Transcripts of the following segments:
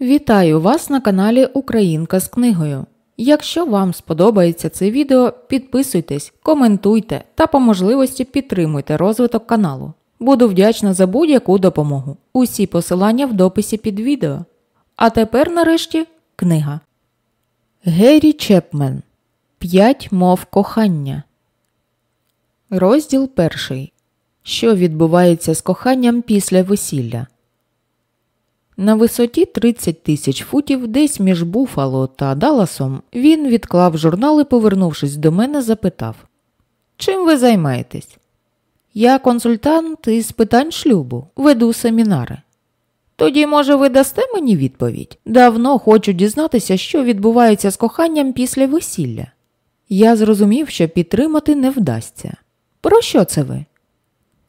Вітаю вас на каналі Українка з книгою. Якщо вам сподобається це відео, підписуйтесь, коментуйте та по можливості підтримуйте розвиток каналу. Буду вдячна за будь-яку допомогу. Усі посилання в дописі під відео. А тепер, нарешті, книга. Геррі Чепмен П'ять мов кохання. Розділ перший. Що відбувається з коханням після весілля? На висоті 30 тисяч футів, десь між Буфало та Далласом, він відклав журнал і, повернувшись до мене, запитав Чим ви займаєтесь? Я консультант із питань шлюбу, веду семінари. Тоді, може, ви дасте мені відповідь? Давно хочу дізнатися, що відбувається з коханням після весілля. Я зрозумів, що підтримати не вдасться. Про що це ви?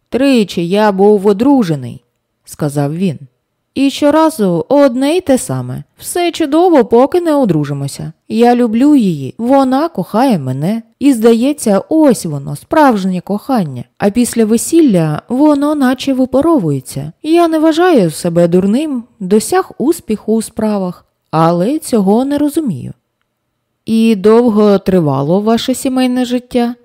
Тричі я був одружений, сказав він. І щоразу одне й те саме. Все чудово, поки не одружимося. Я люблю її, вона кохає мене. І здається, ось воно, справжнє кохання. А після весілля воно наче випаровується. Я не вважаю себе дурним, досяг успіху у справах, але цього не розумію. І довго тривало ваше сімейне життя?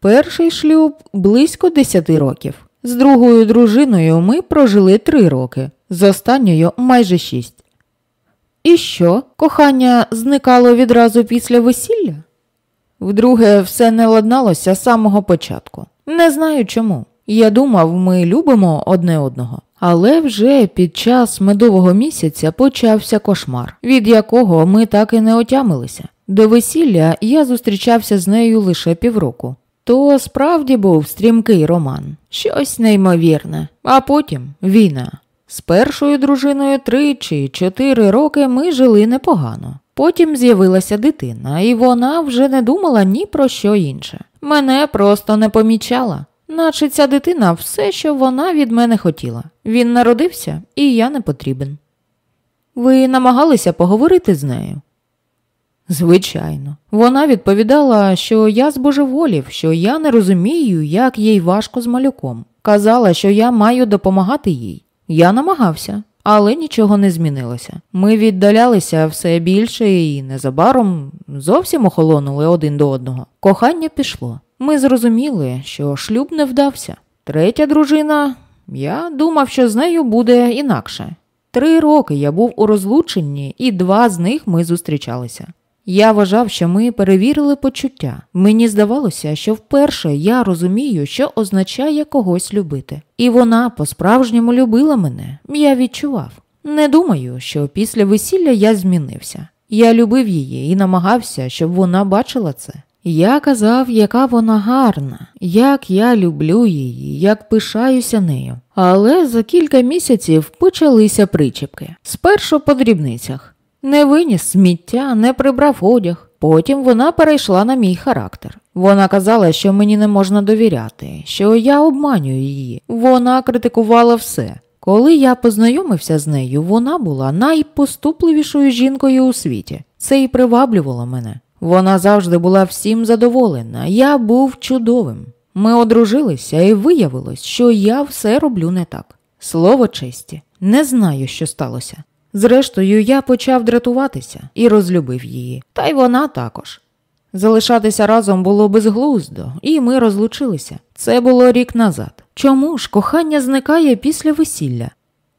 Перший шлюб близько десяти років. З другою дружиною ми прожили три роки, з останньою майже шість. І що, кохання зникало відразу після весілля? Вдруге, все не ладналося з самого початку. Не знаю чому. Я думав, ми любимо одне одного. Але вже під час медового місяця почався кошмар, від якого ми так і не отямилися. До весілля я зустрічався з нею лише півроку. То справді був стрімкий роман, щось неймовірне, а потім війна. З першою дружиною три чи чотири роки ми жили непогано. Потім з'явилася дитина, і вона вже не думала ні про що інше. Мене просто не помічала, наче ця дитина все, що вона від мене хотіла. Він народився, і я не потрібен. Ви намагалися поговорити з нею? Звичайно, вона відповідала, що я збожеволів, що я не розумію, як їй важко з малюком. Казала, що я маю допомагати їй. Я намагався, але нічого не змінилося. Ми віддалялися все більше і незабаром зовсім охолонули один до одного. Кохання пішло. Ми зрозуміли, що шлюб не вдався. Третя дружина, я думав, що з нею буде інакше. Три роки я був у розлученні, і два з них ми зустрічалися. Я вважав, що ми перевірили почуття. Мені здавалося, що вперше я розумію, що означає когось любити. І вона по-справжньому любила мене. Я відчував. Не думаю, що після весілля я змінився. Я любив її і намагався, щоб вона бачила це. Я казав, яка вона гарна, як я люблю її, як пишаюся нею. Але за кілька місяців почалися причіпки. Спершу по дрібницях. Не виніс сміття, не прибрав одяг. Потім вона перейшла на мій характер. Вона казала, що мені не можна довіряти, що я обманюю її. Вона критикувала все. Коли я познайомився з нею, вона була найпоступливішою жінкою у світі. Це і приваблювало мене. Вона завжди була всім задоволена, я був чудовим. Ми одружилися і виявилось, що я все роблю не так. Слово честі, не знаю, що сталося. Зрештою, я почав дратуватися і розлюбив її, та й вона також. Залишатися разом було безглуздо, і ми розлучилися. Це було рік назад. Чому ж кохання зникає після весілля?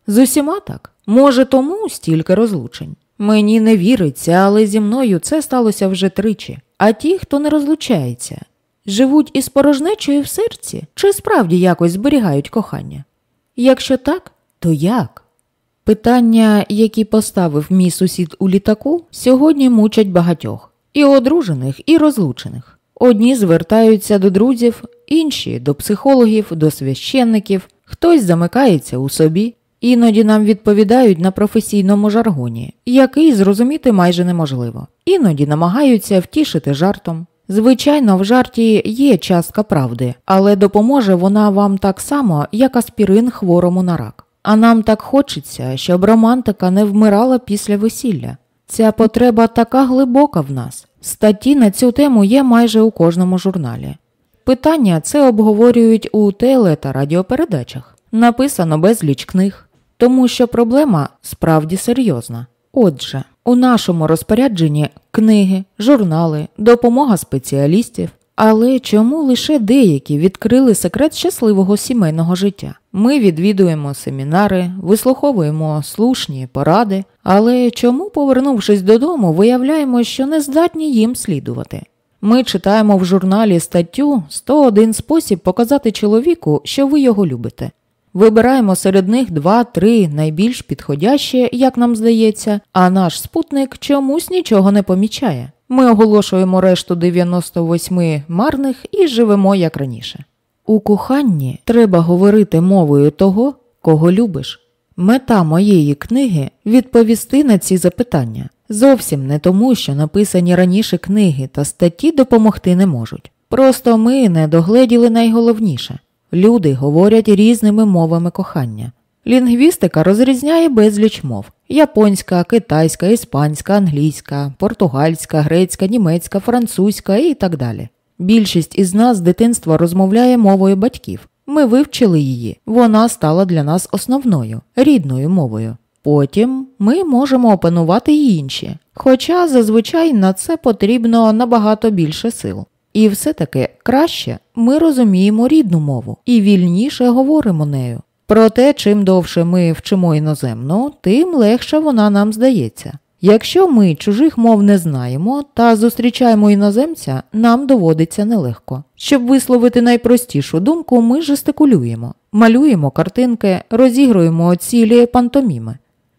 З усіма так, може, тому стільки розлучень. Мені не віриться, але зі мною це сталося вже тричі. А ті, хто не розлучається, живуть із порожнечою в серці чи справді якось зберігають кохання? Якщо так, то як? Питання, які поставив мій сусід у літаку, сьогодні мучать багатьох і одружених, і розлучених. Одні звертаються до друзів, інші до психологів, до священників, хтось замикається у собі. Іноді нам відповідають на професійному жаргоні, який зрозуміти майже неможливо. Іноді намагаються втішити жартом. Звичайно, в жарті є частка правди, але допоможе вона вам так само, як аспірин хворому на рак. А нам так хочеться, щоб романтика не вмирала після весілля. Ця потреба така глибока в нас. Статті на цю тему є майже у кожному журналі. Питання це обговорюють у теле та радіопередачах. Написано безліч книг, тому що проблема справді серйозна. Отже, у нашому розпорядженні книги, журнали, допомога спеціалістів. Але чому лише деякі відкрили секрет щасливого сімейного життя? Ми відвідуємо семінари, вислуховуємо слушні поради, але чому, повернувшись додому, виявляємо, що не здатні їм слідувати? Ми читаємо в журналі статтю «101 спосіб показати чоловіку, що ви його любите. Вибираємо серед них два-три найбільш підходящі, як нам здається, а наш спутник чомусь нічого не помічає. Ми оголошуємо решту 98 марних і живемо як раніше. У коханні треба говорити мовою того, кого любиш. Мета моєї книги відповісти на ці запитання. Зовсім не тому, що написані раніше книги та статті допомогти не можуть. Просто ми не догледіли найголовніше люди говорять різними мовами кохання. Лінгвістика розрізняє безліч мов японська, китайська, іспанська, англійська, португальська, грецька, німецька, французька і так далі. Більшість із нас з дитинства розмовляє мовою батьків. Ми вивчили її, вона стала для нас основною, рідною мовою. Потім ми можемо опанувати й інші, хоча зазвичай на це потрібно набагато більше сил. І все-таки краще ми розуміємо рідну мову і вільніше говоримо нею. Проте, чим довше ми вчимо іноземну, тим легше вона нам здається. Якщо ми чужих мов не знаємо та зустрічаємо іноземця, нам доводиться нелегко. Щоб висловити найпростішу думку, ми жестикулюємо, малюємо картинки, розігруємо цілі пантоміми.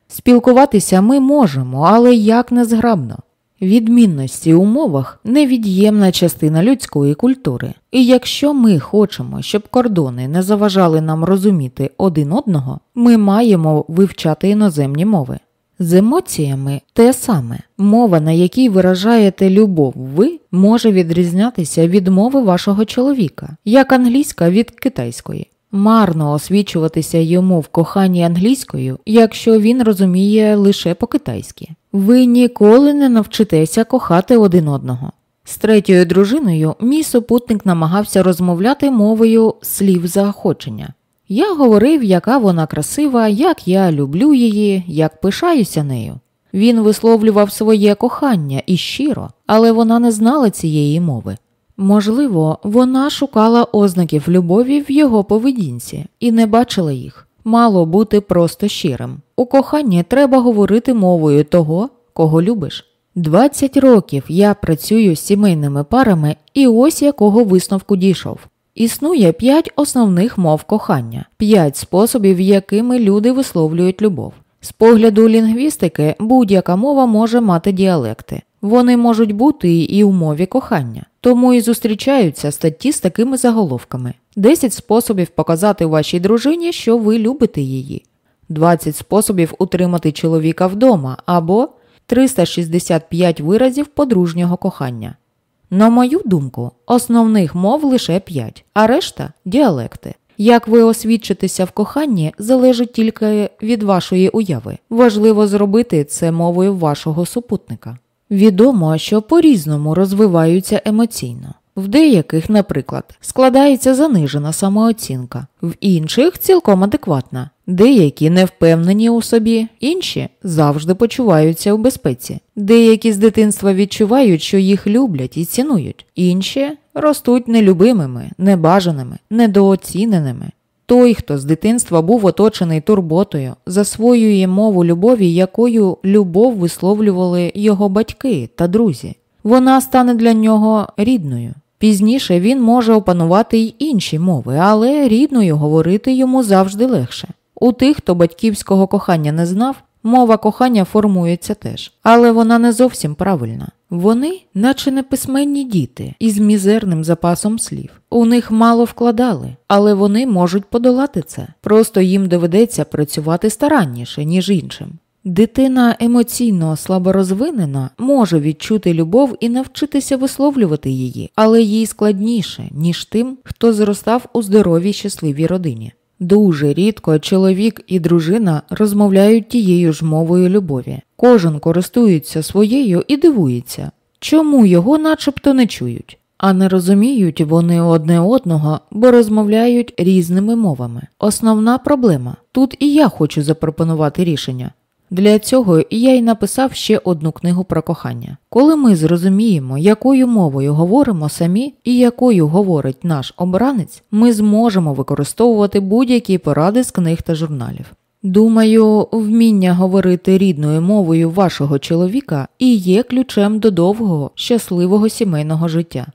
Спілкуватися ми можемо, але як незграбно. Відмінності у мовах невід'ємна частина людської культури, і якщо ми хочемо, щоб кордони не заважали нам розуміти один одного, ми маємо вивчати іноземні мови. З емоціями те саме мова, на якій виражаєте любов ви, може відрізнятися від мови вашого чоловіка, як англійська від китайської. Марно освічуватися йому в коханні англійською, якщо він розуміє лише по-китайськи. Ви ніколи не навчитеся кохати один одного. З третьою дружиною мій супутник намагався розмовляти мовою слів заохочення. Я говорив, яка вона красива, як я люблю її, як пишаюся нею. Він висловлював своє кохання і щиро, але вона не знала цієї мови. Можливо, вона шукала ознаків любові в його поведінці і не бачила їх. Мало бути просто щирим. У коханні треба говорити мовою того, кого любиш. 20 років я працюю з сімейними парами і ось якого висновку дійшов. Існує п'ять основних мов кохання, п'ять способів, якими люди висловлюють любов. З погляду лінгвістики будь-яка мова може мати діалекти. Вони можуть бути і у мові кохання, тому і зустрічаються статті з такими заголовками: 10 способів показати вашій дружині, що ви любите її, 20 способів утримати чоловіка вдома або 365 виразів подружнього кохання. На мою думку, основних мов лише 5, а решта діалекти. Як ви освідчитеся в коханні, залежить тільки від вашої уяви. Важливо зробити це мовою вашого супутника. Відомо, що по-різному розвиваються емоційно. В деяких, наприклад, складається занижена самооцінка, в інших цілком адекватна. Деякі не впевнені у собі, інші завжди почуваються у безпеці. Деякі з дитинства відчувають, що їх люблять і цінують, інші ростуть нелюбимими, небажаними, недооціненими. Той, хто з дитинства був оточений турботою, засвоює мову любові, якою любов висловлювали його батьки та друзі. Вона стане для нього рідною. Пізніше він може опанувати й інші мови, але рідною говорити йому завжди легше. У тих, хто батьківського кохання не знав, мова кохання формується теж, але вона не зовсім правильна. Вони, наче неписьменні діти, із мізерним запасом слів. У них мало вкладали, але вони можуть подолати це. Просто їм доведеться працювати старанніше, ніж іншим. Дитина емоційно слаборозвинена може відчути любов і навчитися висловлювати її, але їй складніше, ніж тим, хто зростав у здоровій щасливій родині. Дуже рідко чоловік і дружина розмовляють тією ж мовою любові. Кожен користується своєю і дивується, чому його начебто не чують, а не розуміють вони одне одного, бо розмовляють різними мовами. Основна проблема тут і я хочу запропонувати рішення. Для цього я й написав ще одну книгу про кохання. Коли ми зрозуміємо, якою мовою говоримо самі і якою говорить наш обранець, ми зможемо використовувати будь-які поради з книг та журналів. Думаю, вміння говорити рідною мовою вашого чоловіка і є ключем до довгого, щасливого сімейного життя.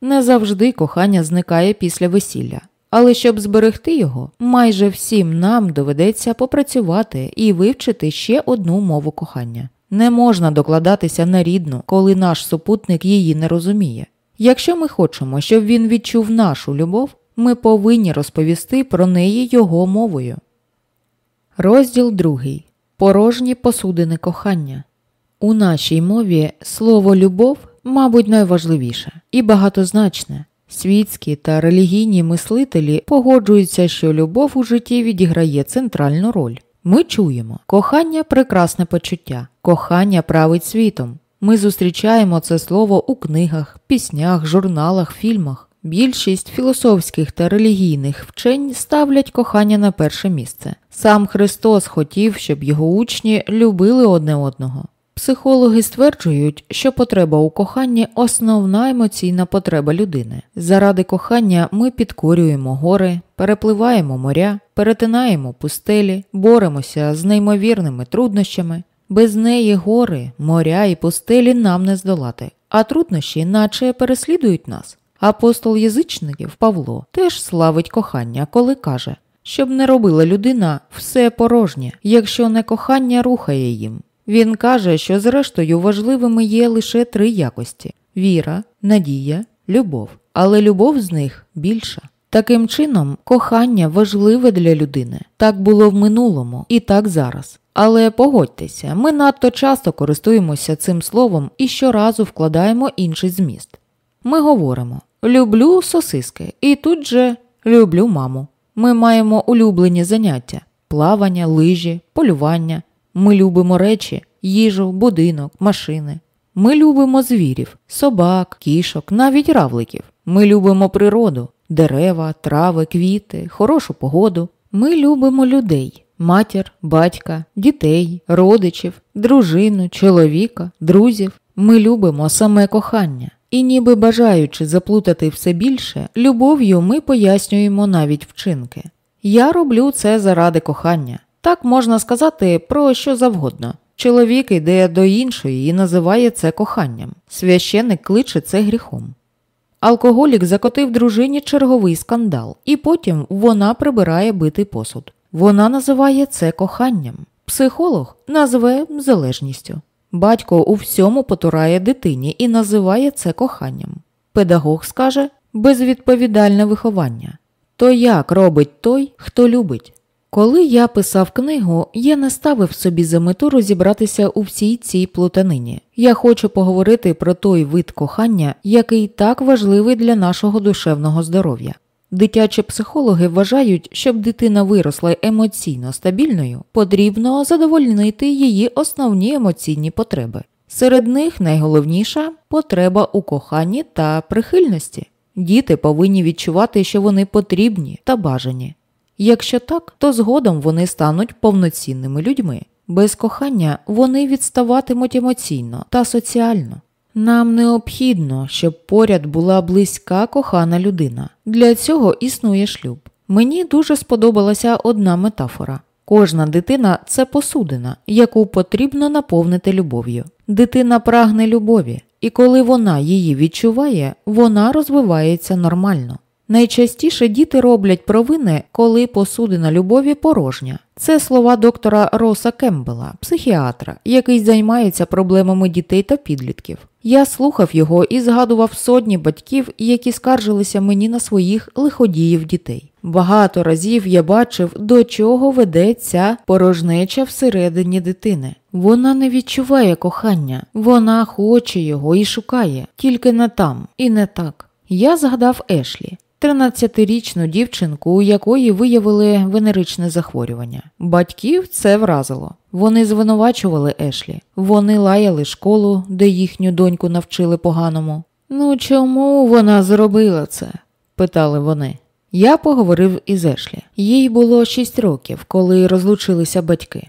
Не завжди кохання зникає після весілля, але щоб зберегти його, майже всім нам доведеться попрацювати і вивчити ще одну мову кохання. Не можна докладатися на рідну, коли наш супутник її не розуміє. Якщо ми хочемо, щоб він відчув нашу любов, ми повинні розповісти про неї його мовою. Розділ другий. Порожні посудини кохання. У нашій мові слово любов, мабуть, найважливіше і багатозначне. Світські та релігійні мислителі погоджуються, що любов у житті відіграє центральну роль. Ми чуємо, кохання прекрасне почуття, кохання править світом. Ми зустрічаємо це слово у книгах, піснях, журналах, фільмах. Більшість філософських та релігійних вчень ставлять кохання на перше місце. Сам Христос хотів, щоб його учні любили одне одного. Психологи стверджують, що потреба у коханні основна емоційна потреба людини. Заради кохання ми підкорюємо гори, перепливаємо моря, перетинаємо пустелі, боремося з неймовірними труднощами. Без неї гори, моря і пустелі нам не здолати, а труднощі наче переслідують нас. Апостол язичників Павло теж славить кохання, коли каже, щоб не робила людина все порожнє, якщо не кохання рухає їм. Він каже, що зрештою важливими є лише три якості віра, надія, любов, але любов з них більша. Таким чином, кохання важливе для людини. Так було в минулому і так зараз. Але погодьтеся, ми надто часто користуємося цим словом і щоразу вкладаємо інший зміст. Ми говоримо люблю сосиски і тут же люблю маму. Ми маємо улюблені заняття плавання, лижі, полювання. Ми любимо речі, їжу, будинок, машини. Ми любимо звірів, собак, кішок, навіть равликів. Ми любимо природу, дерева, трави, квіти, хорошу погоду. Ми любимо людей, матір, батька, дітей, родичів, дружину, чоловіка, друзів. Ми любимо саме кохання. І ніби бажаючи заплутати все більше, любов'ю ми пояснюємо навіть вчинки. Я роблю це заради кохання. Так можна сказати про що завгодно. Чоловік йде до іншої і називає це коханням. Священик кличе це гріхом. Алкоголік закотив дружині черговий скандал, і потім вона прибирає битий посуд. Вона називає це коханням. Психолог назве залежністю. Батько у всьому потурає дитині і називає це коханням. Педагог скаже безвідповідальне виховання. То як робить той, хто любить? Коли я писав книгу, я не ставив собі за мету розібратися у всій цій плутанині. Я хочу поговорити про той вид кохання, який так важливий для нашого душевного здоров'я. Дитячі психологи вважають, щоб дитина виросла емоційно стабільною, потрібно задовольнити її основні емоційні потреби. Серед них найголовніша потреба у коханні та прихильності. Діти повинні відчувати, що вони потрібні та бажані. Якщо так, то згодом вони стануть повноцінними людьми. Без кохання вони відставатимуть емоційно та соціально. Нам необхідно, щоб поряд була близька кохана людина. Для цього існує шлюб. Мені дуже сподобалася одна метафора. Кожна дитина це посудина, яку потрібно наповнити любов'ю. Дитина прагне любові, і коли вона її відчуває, вона розвивається нормально. Найчастіше діти роблять провини, коли посудина любові порожня. Це слова доктора Роса Кембела, психіатра, який займається проблемами дітей та підлітків. Я слухав його і згадував сотні батьків, які скаржилися мені на своїх лиходіїв дітей. Багато разів я бачив, до чого веде ця порожнеча всередині дитини. Вона не відчуває кохання, вона хоче його і шукає, тільки не там і не так. Я згадав Ешлі. 13-річну дівчинку, у якої виявили венеричне захворювання. Батьків це вразило. Вони звинувачували Ешлі, вони лаяли школу, де їхню доньку навчили поганому. Ну чому вона зробила це? питали вони. Я поговорив із Ешлі. Їй було 6 років, коли розлучилися батьки.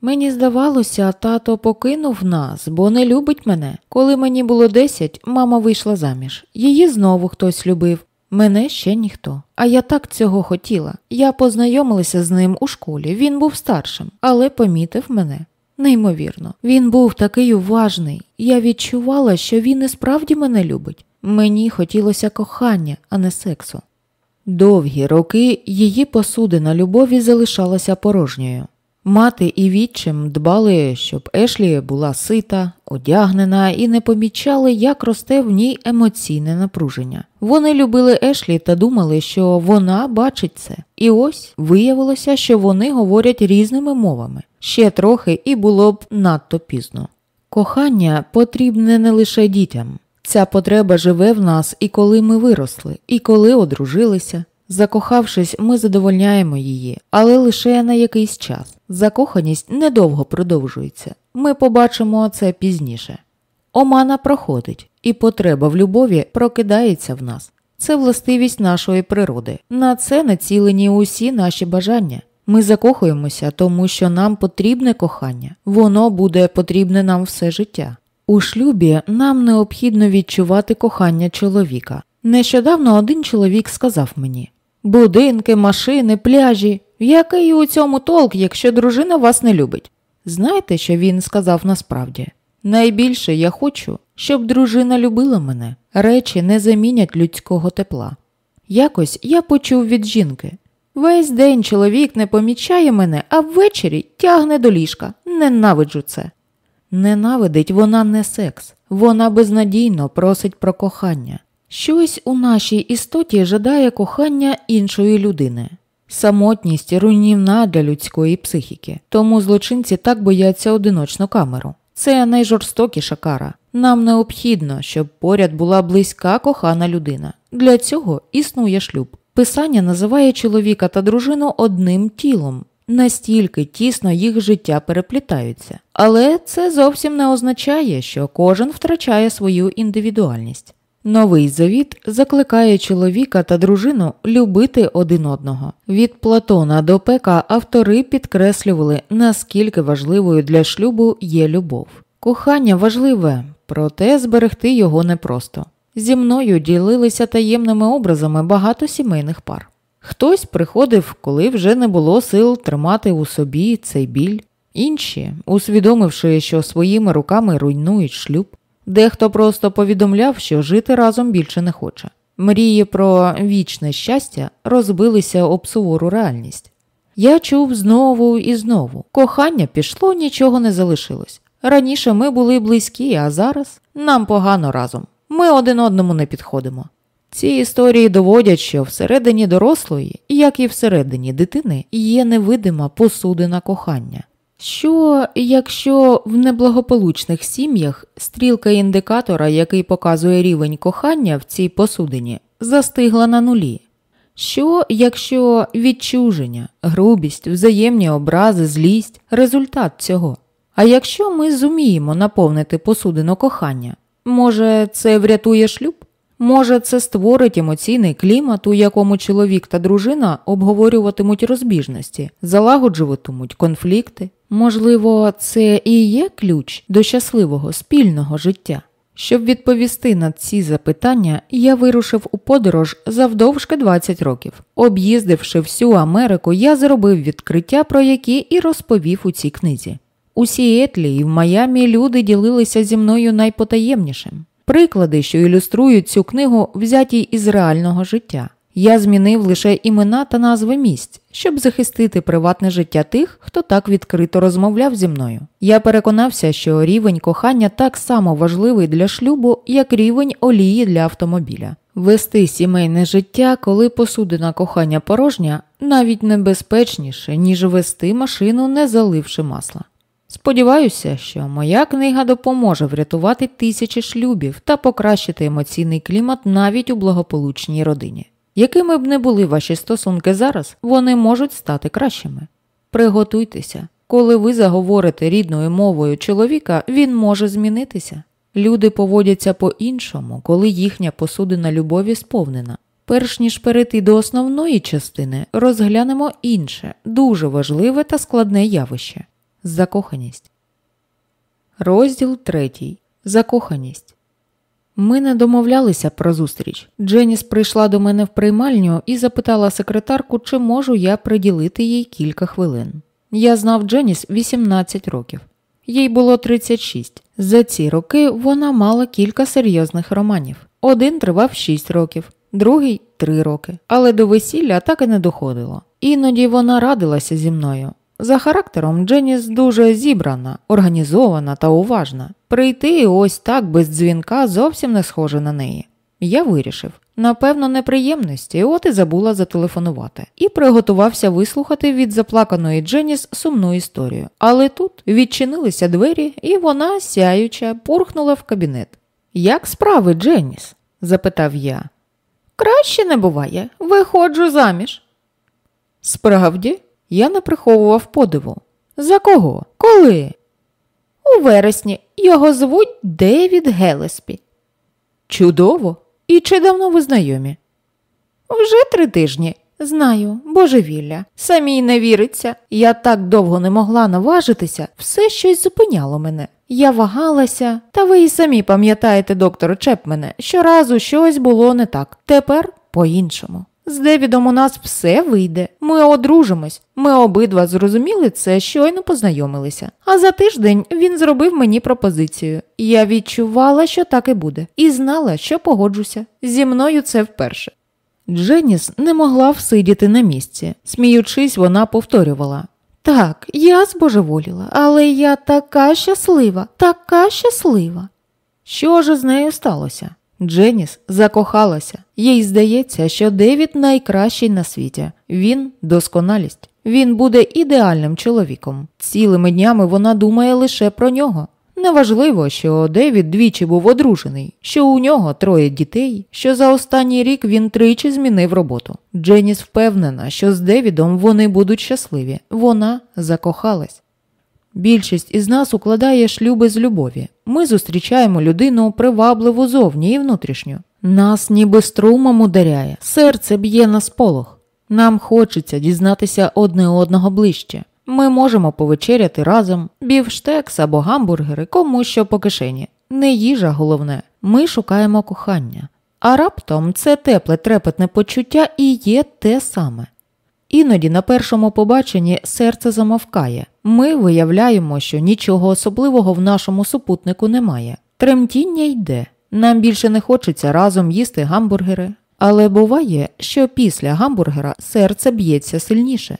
Мені здавалося, тато покинув нас, бо не любить мене. Коли мені було 10, мама вийшла заміж. Її знову хтось любив. Мене ще ніхто. А я так цього хотіла. Я познайомилася з ним у школі. Він був старшим, але помітив мене. Неймовірно, він був такий уважний. Я відчувала, що він і справді мене любить. Мені хотілося кохання, а не сексу. Довгі роки її посудина любові залишалася порожньою. Мати і відчим дбали, щоб Ешлі була сита, одягнена і не помічали, як росте в ній емоційне напруження. Вони любили Ешлі та думали, що вона бачить це. І ось виявилося, що вони говорять різними мовами. Ще трохи і було б надто пізно. Кохання потрібне не лише дітям. Ця потреба живе в нас і коли ми виросли, і коли одружилися. Закохавшись, ми задовольняємо її, але лише на якийсь час. Закоханість недовго продовжується. Ми побачимо це пізніше. Омана проходить, і потреба в любові прокидається в нас. Це властивість нашої природи. На це націлені усі наші бажання. Ми закохуємося, тому що нам потрібне кохання, воно буде потрібне нам все життя. У шлюбі нам необхідно відчувати кохання чоловіка. Нещодавно один чоловік сказав мені будинки, машини, пляжі. Який у цьому толк, якщо дружина вас не любить? Знаєте, що він сказав насправді? Найбільше я хочу, щоб дружина любила мене. Речі не замінять людського тепла. Якось я почув від жінки весь день чоловік не помічає мене, а ввечері тягне до ліжка. Ненавиджу це. Ненавидить вона не секс, вона безнадійно просить про кохання. Щось у нашій істоті жадає кохання іншої людини. Самотність руйнівна для людської психіки, тому злочинці так бояться одиночну камеру. Це найжорстокіша кара. Нам необхідно, щоб поряд була близька кохана людина. Для цього існує шлюб. Писання називає чоловіка та дружину одним тілом, настільки тісно їх життя переплітаються. Але це зовсім не означає, що кожен втрачає свою індивідуальність. Новий завіт закликає чоловіка та дружину любити один одного. Від Платона до Пека автори підкреслювали, наскільки важливою для шлюбу є любов. Кохання важливе, проте зберегти його непросто. Зі мною ділилися таємними образами багато сімейних пар. Хтось приходив, коли вже не було сил тримати у собі цей біль, інші, усвідомивши, що своїми руками руйнують шлюб, Дехто просто повідомляв, що жити разом більше не хоче. Мрії про вічне щастя розбилися об сувору реальність. Я чув знову і знову. Кохання пішло, нічого не залишилось. Раніше ми були близькі, а зараз нам погано разом. Ми один одному не підходимо. Ці історії доводять, що всередині дорослої, як і всередині дитини, є невидима посудина кохання. Що, якщо в неблагополучних сім'ях стрілка індикатора, який показує рівень кохання в цій посудині, застигла на нулі? Що, якщо відчуження, грубість, взаємні образи, злість результат цього? А якщо ми зуміємо наповнити посудину кохання, може це врятує шлюб? Може, це створить емоційний клімат, у якому чоловік та дружина обговорюватимуть розбіжності, залагоджуватимуть конфлікти. Можливо, це і є ключ до щасливого спільного життя. Щоб відповісти на ці запитання, я вирушив у подорож завдовжки 20 років. Об'їздивши всю Америку, я зробив відкриття, про які і розповів у цій книзі. У Сіетлі і в Майамі люди ділилися зі мною найпотаємнішим. Приклади, що ілюструють цю книгу, взяті із реального життя. Я змінив лише імена та назви місць, щоб захистити приватне життя тих, хто так відкрито розмовляв зі мною. Я переконався, що рівень кохання так само важливий для шлюбу, як рівень олії для автомобіля. Вести сімейне життя, коли посудина кохання порожня, навіть небезпечніше, ніж вести машину, не заливши масла. Сподіваюся, що моя книга допоможе врятувати тисячі шлюбів та покращити емоційний клімат навіть у благополучній родині. Якими б не були ваші стосунки зараз, вони можуть стати кращими. Приготуйтеся, коли ви заговорите рідною мовою чоловіка, він може змінитися. Люди поводяться по-іншому, коли їхня посудина любові сповнена. Перш ніж перейти до основної частини, розглянемо інше, дуже важливе та складне явище Закоханість. Розділ третій. Закоханість. Ми не домовлялися про зустріч. Дженіс прийшла до мене в приймальню і запитала секретарку, чи можу я приділити їй кілька хвилин. Я знав Дженіс 18 років, їй було 36. За ці роки вона мала кілька серйозних романів. Один тривав 6 років, другий 3 роки, але до весілля так і не доходило. Іноді вона радилася зі мною. За характером Дженіс дуже зібрана, організована та уважна. Прийти ось так без дзвінка зовсім не схоже на неї. Я вирішив, напевно, неприємності, от і забула зателефонувати, і приготувався вислухати від заплаканої Дженіс сумну історію. Але тут відчинилися двері, і вона, сяюча, пурхнула в кабінет. Як справи, Дженіс? запитав я. Краще не буває, виходжу заміж. Справді, я не приховував подиву. За кого? Коли? У вересні його звуть Девід Гелеспі. Чудово! І чи давно ви знайомі? Вже три тижні. Знаю, божевілля. Самій не віриться. Я так довго не могла наважитися, все щось зупиняло мене. Я вагалася, та ви і самі пам'ятаєте, доктор Чепмене, щоразу щось було не так. Тепер по-іншому. З Девідом у нас все вийде. Ми одружимось. Ми обидва зрозуміли це, щойно познайомилися. А за тиждень він зробив мені пропозицію. Я відчувала, що так і буде, і знала, що погоджуся. Зі мною це вперше. Дженіс не могла всидіти на місці. Сміючись, вона повторювала Так, я збожеволіла, але я така щаслива, така щаслива. Що ж з нею сталося? Дженіс закохалася. Їй здається, що Девід найкращий на світі. Він досконалість. Він буде ідеальним чоловіком. Цілими днями вона думає лише про нього. Неважливо, що Девід двічі був одружений, що у нього троє дітей, що за останній рік він тричі змінив роботу. Дженіс впевнена, що з Девідом вони будуть щасливі. Вона закохалась. Більшість із нас укладає шлюби з любові. Ми зустрічаємо людину привабливу зовні і внутрішню. Нас ніби струмом ударяє, серце б'є на сполох. Нам хочеться дізнатися одне одного ближче. Ми можемо повечеряти разом, бівштекс або гамбургери, кому що по кишені. Не їжа головне, ми шукаємо кохання. А раптом це тепле трепетне почуття і є те саме. Іноді на першому побаченні серце замовкає. Ми виявляємо, що нічого особливого в нашому супутнику немає. Тремтіння йде. Нам більше не хочеться разом їсти гамбургери. Але буває, що після гамбургера серце б'ється сильніше.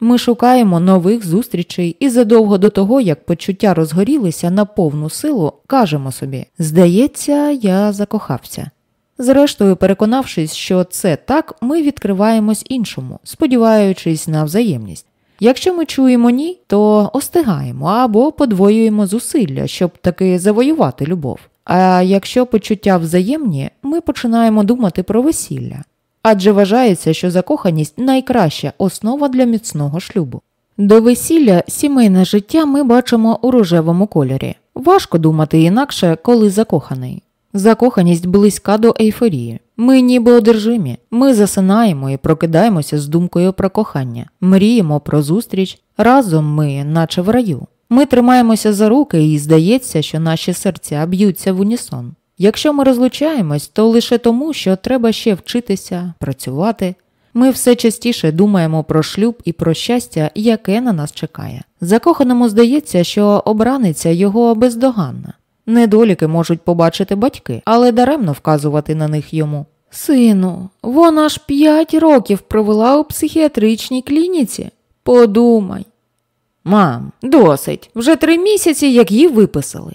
Ми шукаємо нових зустрічей і задовго до того, як почуття розгорілися на повну силу, кажемо собі здається, я закохався. Зрештою, переконавшись, що це так, ми відкриваємось іншому, сподіваючись на взаємність. Якщо ми чуємо ні, то остигаємо або подвоюємо зусилля, щоб таки завоювати любов. А якщо почуття взаємні, ми починаємо думати про весілля. Адже вважається, що закоханість найкраща основа для міцного шлюбу. До весілля сімейне життя ми бачимо у рожевому кольорі. Важко думати інакше, коли закоханий. Закоханість близька до ейфорії. Ми ніби одержимі. Ми засинаємо і прокидаємося з думкою про кохання, мріємо про зустріч. Разом ми, наче в раю. Ми тримаємося за руки і здається, що наші серця б'ються в унісон. Якщо ми розлучаємось, то лише тому, що треба ще вчитися, працювати. Ми все частіше думаємо про шлюб і про щастя, яке на нас чекає. Закоханому здається, що обраниця його бездоганна. Недоліки можуть побачити батьки, але даремно вказувати на них йому. Сину, вона ж п'ять років провела у психіатричній клініці. Подумай. Мам, досить. Вже три місяці, як її виписали.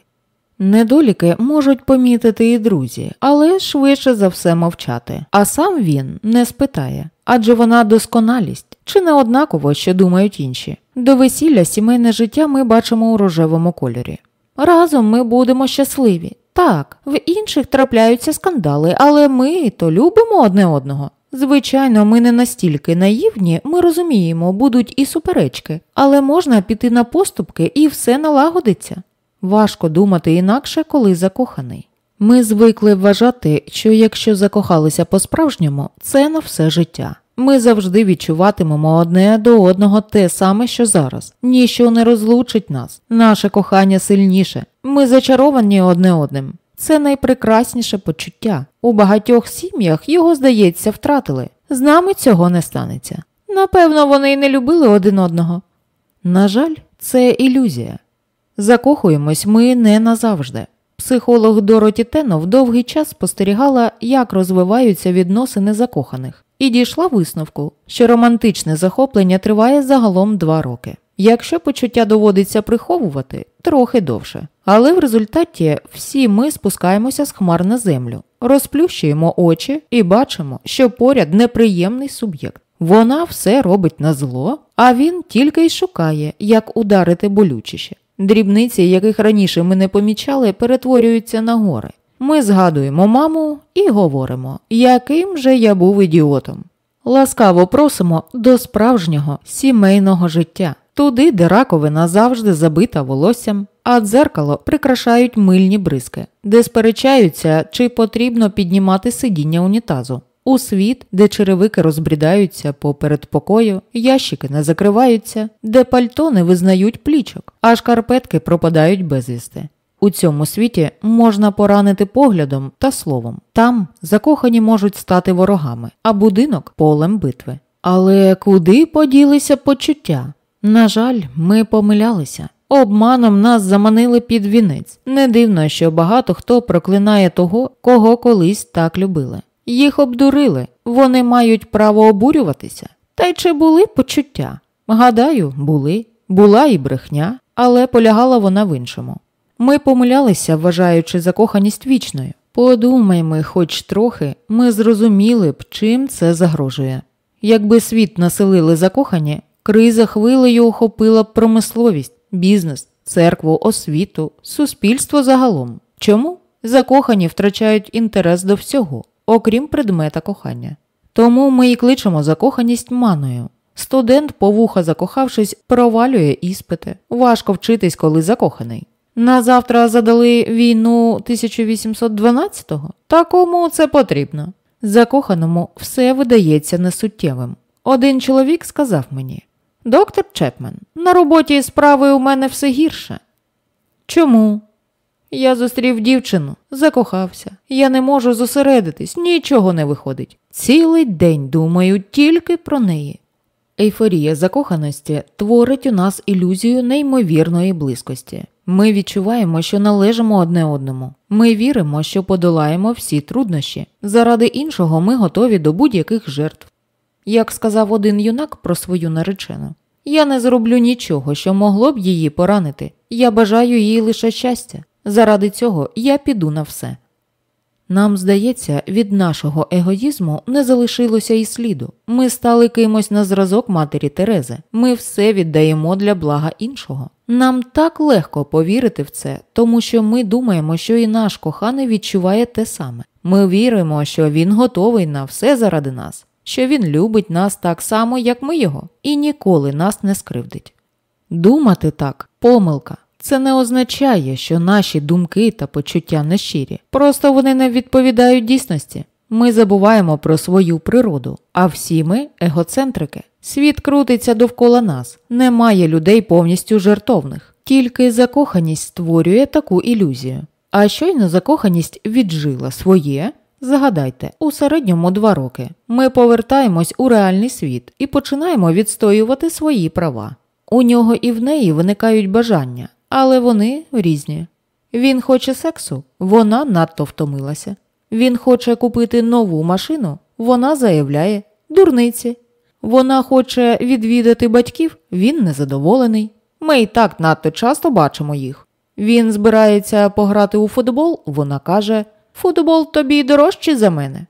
Недоліки можуть помітити і друзі, але швидше за все мовчати. А сам він не спитає адже вона досконалість чи не однаково, що думають інші. До весілля сімейне життя ми бачимо у рожевому кольорі. Разом ми будемо щасливі. Так, в інших трапляються скандали, але ми то любимо одне одного. Звичайно, ми не настільки наївні, ми розуміємо, будуть і суперечки, але можна піти на поступки і все налагодиться. Важко думати інакше, коли закоханий. Ми звикли вважати, що якщо закохалися по-справжньому, це на все життя. Ми завжди відчуватимемо одне до одного те саме, що зараз. Ніщо не розлучить нас. Наше кохання сильніше. Ми зачаровані одне одним. Це найпрекрасніше почуття. У багатьох сім'ях його, здається, втратили. З нами цього не станеться. Напевно, вони й не любили один одного. На жаль, це ілюзія. Закохуємось ми не назавжди. Психолог Дороті Тенов довгий час спостерігала, як розвиваються відносини закоханих, і дійшла висновку, що романтичне захоплення триває загалом два роки. Якщо почуття доводиться приховувати, трохи довше. Але в результаті всі ми спускаємося з хмар на землю, розплющуємо очі і бачимо, що поряд неприємний суб'єкт. Вона все робить на зло, а він тільки й шукає, як ударити болючіше. Дрібниці, яких раніше ми не помічали, перетворюються на гори. Ми згадуємо маму і говоримо, яким же я був ідіотом. Ласкаво просимо до справжнього сімейного життя, туди, де раковина завжди забита волоссям, а дзеркало прикрашають мильні бризки, де сперечаються, чи потрібно піднімати сидіння унітазу. У світ, де черевики розбрідаються по передпокою, ящики не закриваються, де пальто не визнають плічок, а шкарпетки пропадають безвісти. У цьому світі можна поранити поглядом та словом. Там закохані можуть стати ворогами, а будинок полем битви. Але куди поділися почуття? На жаль, ми помилялися. Обманом нас заманили під вінець. Не дивно, що багато хто проклинає того, кого колись так любили. Їх обдурили, вони мають право обурюватися. Та й чи були почуття? Гадаю, були, була і брехня, але полягала вона в іншому. Ми помилялися, вважаючи закоханість вічною. Подумаймо, хоч трохи, ми зрозуміли б, чим це загрожує. Якби світ населили закохані, криза хвилею охопила б промисловість, бізнес, церкву, освіту, суспільство загалом. Чому? Закохані втрачають інтерес до всього окрім предмета кохання. Тому ми і кличемо закоханість маною. Студент, по вуха закохавшись, провалює іспити. Важко вчитись, коли закоханий. На завтра задали війну 1812-го? Та кому це потрібно? Закоханому все видається несуттєвим. Один чоловік сказав мені: Доктор Чепмен, на роботі справи у мене все гірше. Чому? Я зустрів дівчину, закохався. Я не можу зосередитись, нічого не виходить. Цілий день думаю тільки про неї. Ейфорія закоханості творить у нас ілюзію неймовірної близькості. Ми відчуваємо, що належимо одне одному. Ми віримо, що подолаємо всі труднощі. Заради іншого ми готові до будь-яких жертв. Як сказав один юнак про свою наречену, я не зроблю нічого, що могло б її поранити. Я бажаю їй лише щастя. Заради цього я піду на все. Нам здається, від нашого егоїзму не залишилося і сліду. Ми стали кимось на зразок матері Терези. Ми все віддаємо для блага іншого. Нам так легко повірити в це, тому що ми думаємо, що і наш коханий відчуває те саме. Ми віримо, що він готовий на все заради нас, що він любить нас так само, як ми його, і ніколи нас не скривдить. Думати так помилка. Це не означає, що наші думки та почуття нещирі. Просто вони не відповідають дійсності. Ми забуваємо про свою природу, а всі ми егоцентрики. Світ крутиться довкола нас, немає людей повністю жертовних. Тільки закоханість створює таку ілюзію. А щойно закоханість віджила своє. Згадайте, у середньому два роки ми повертаємось у реальний світ і починаємо відстоювати свої права. У нього і в неї виникають бажання, але вони різні. Він хоче сексу, вона надто втомилася. Він хоче купити нову машину, вона заявляє дурниці. Вона хоче відвідати батьків, він незадоволений. Ми і так надто часто бачимо їх. Він збирається пограти у футбол, вона каже Футбол тобі дорожчий за мене.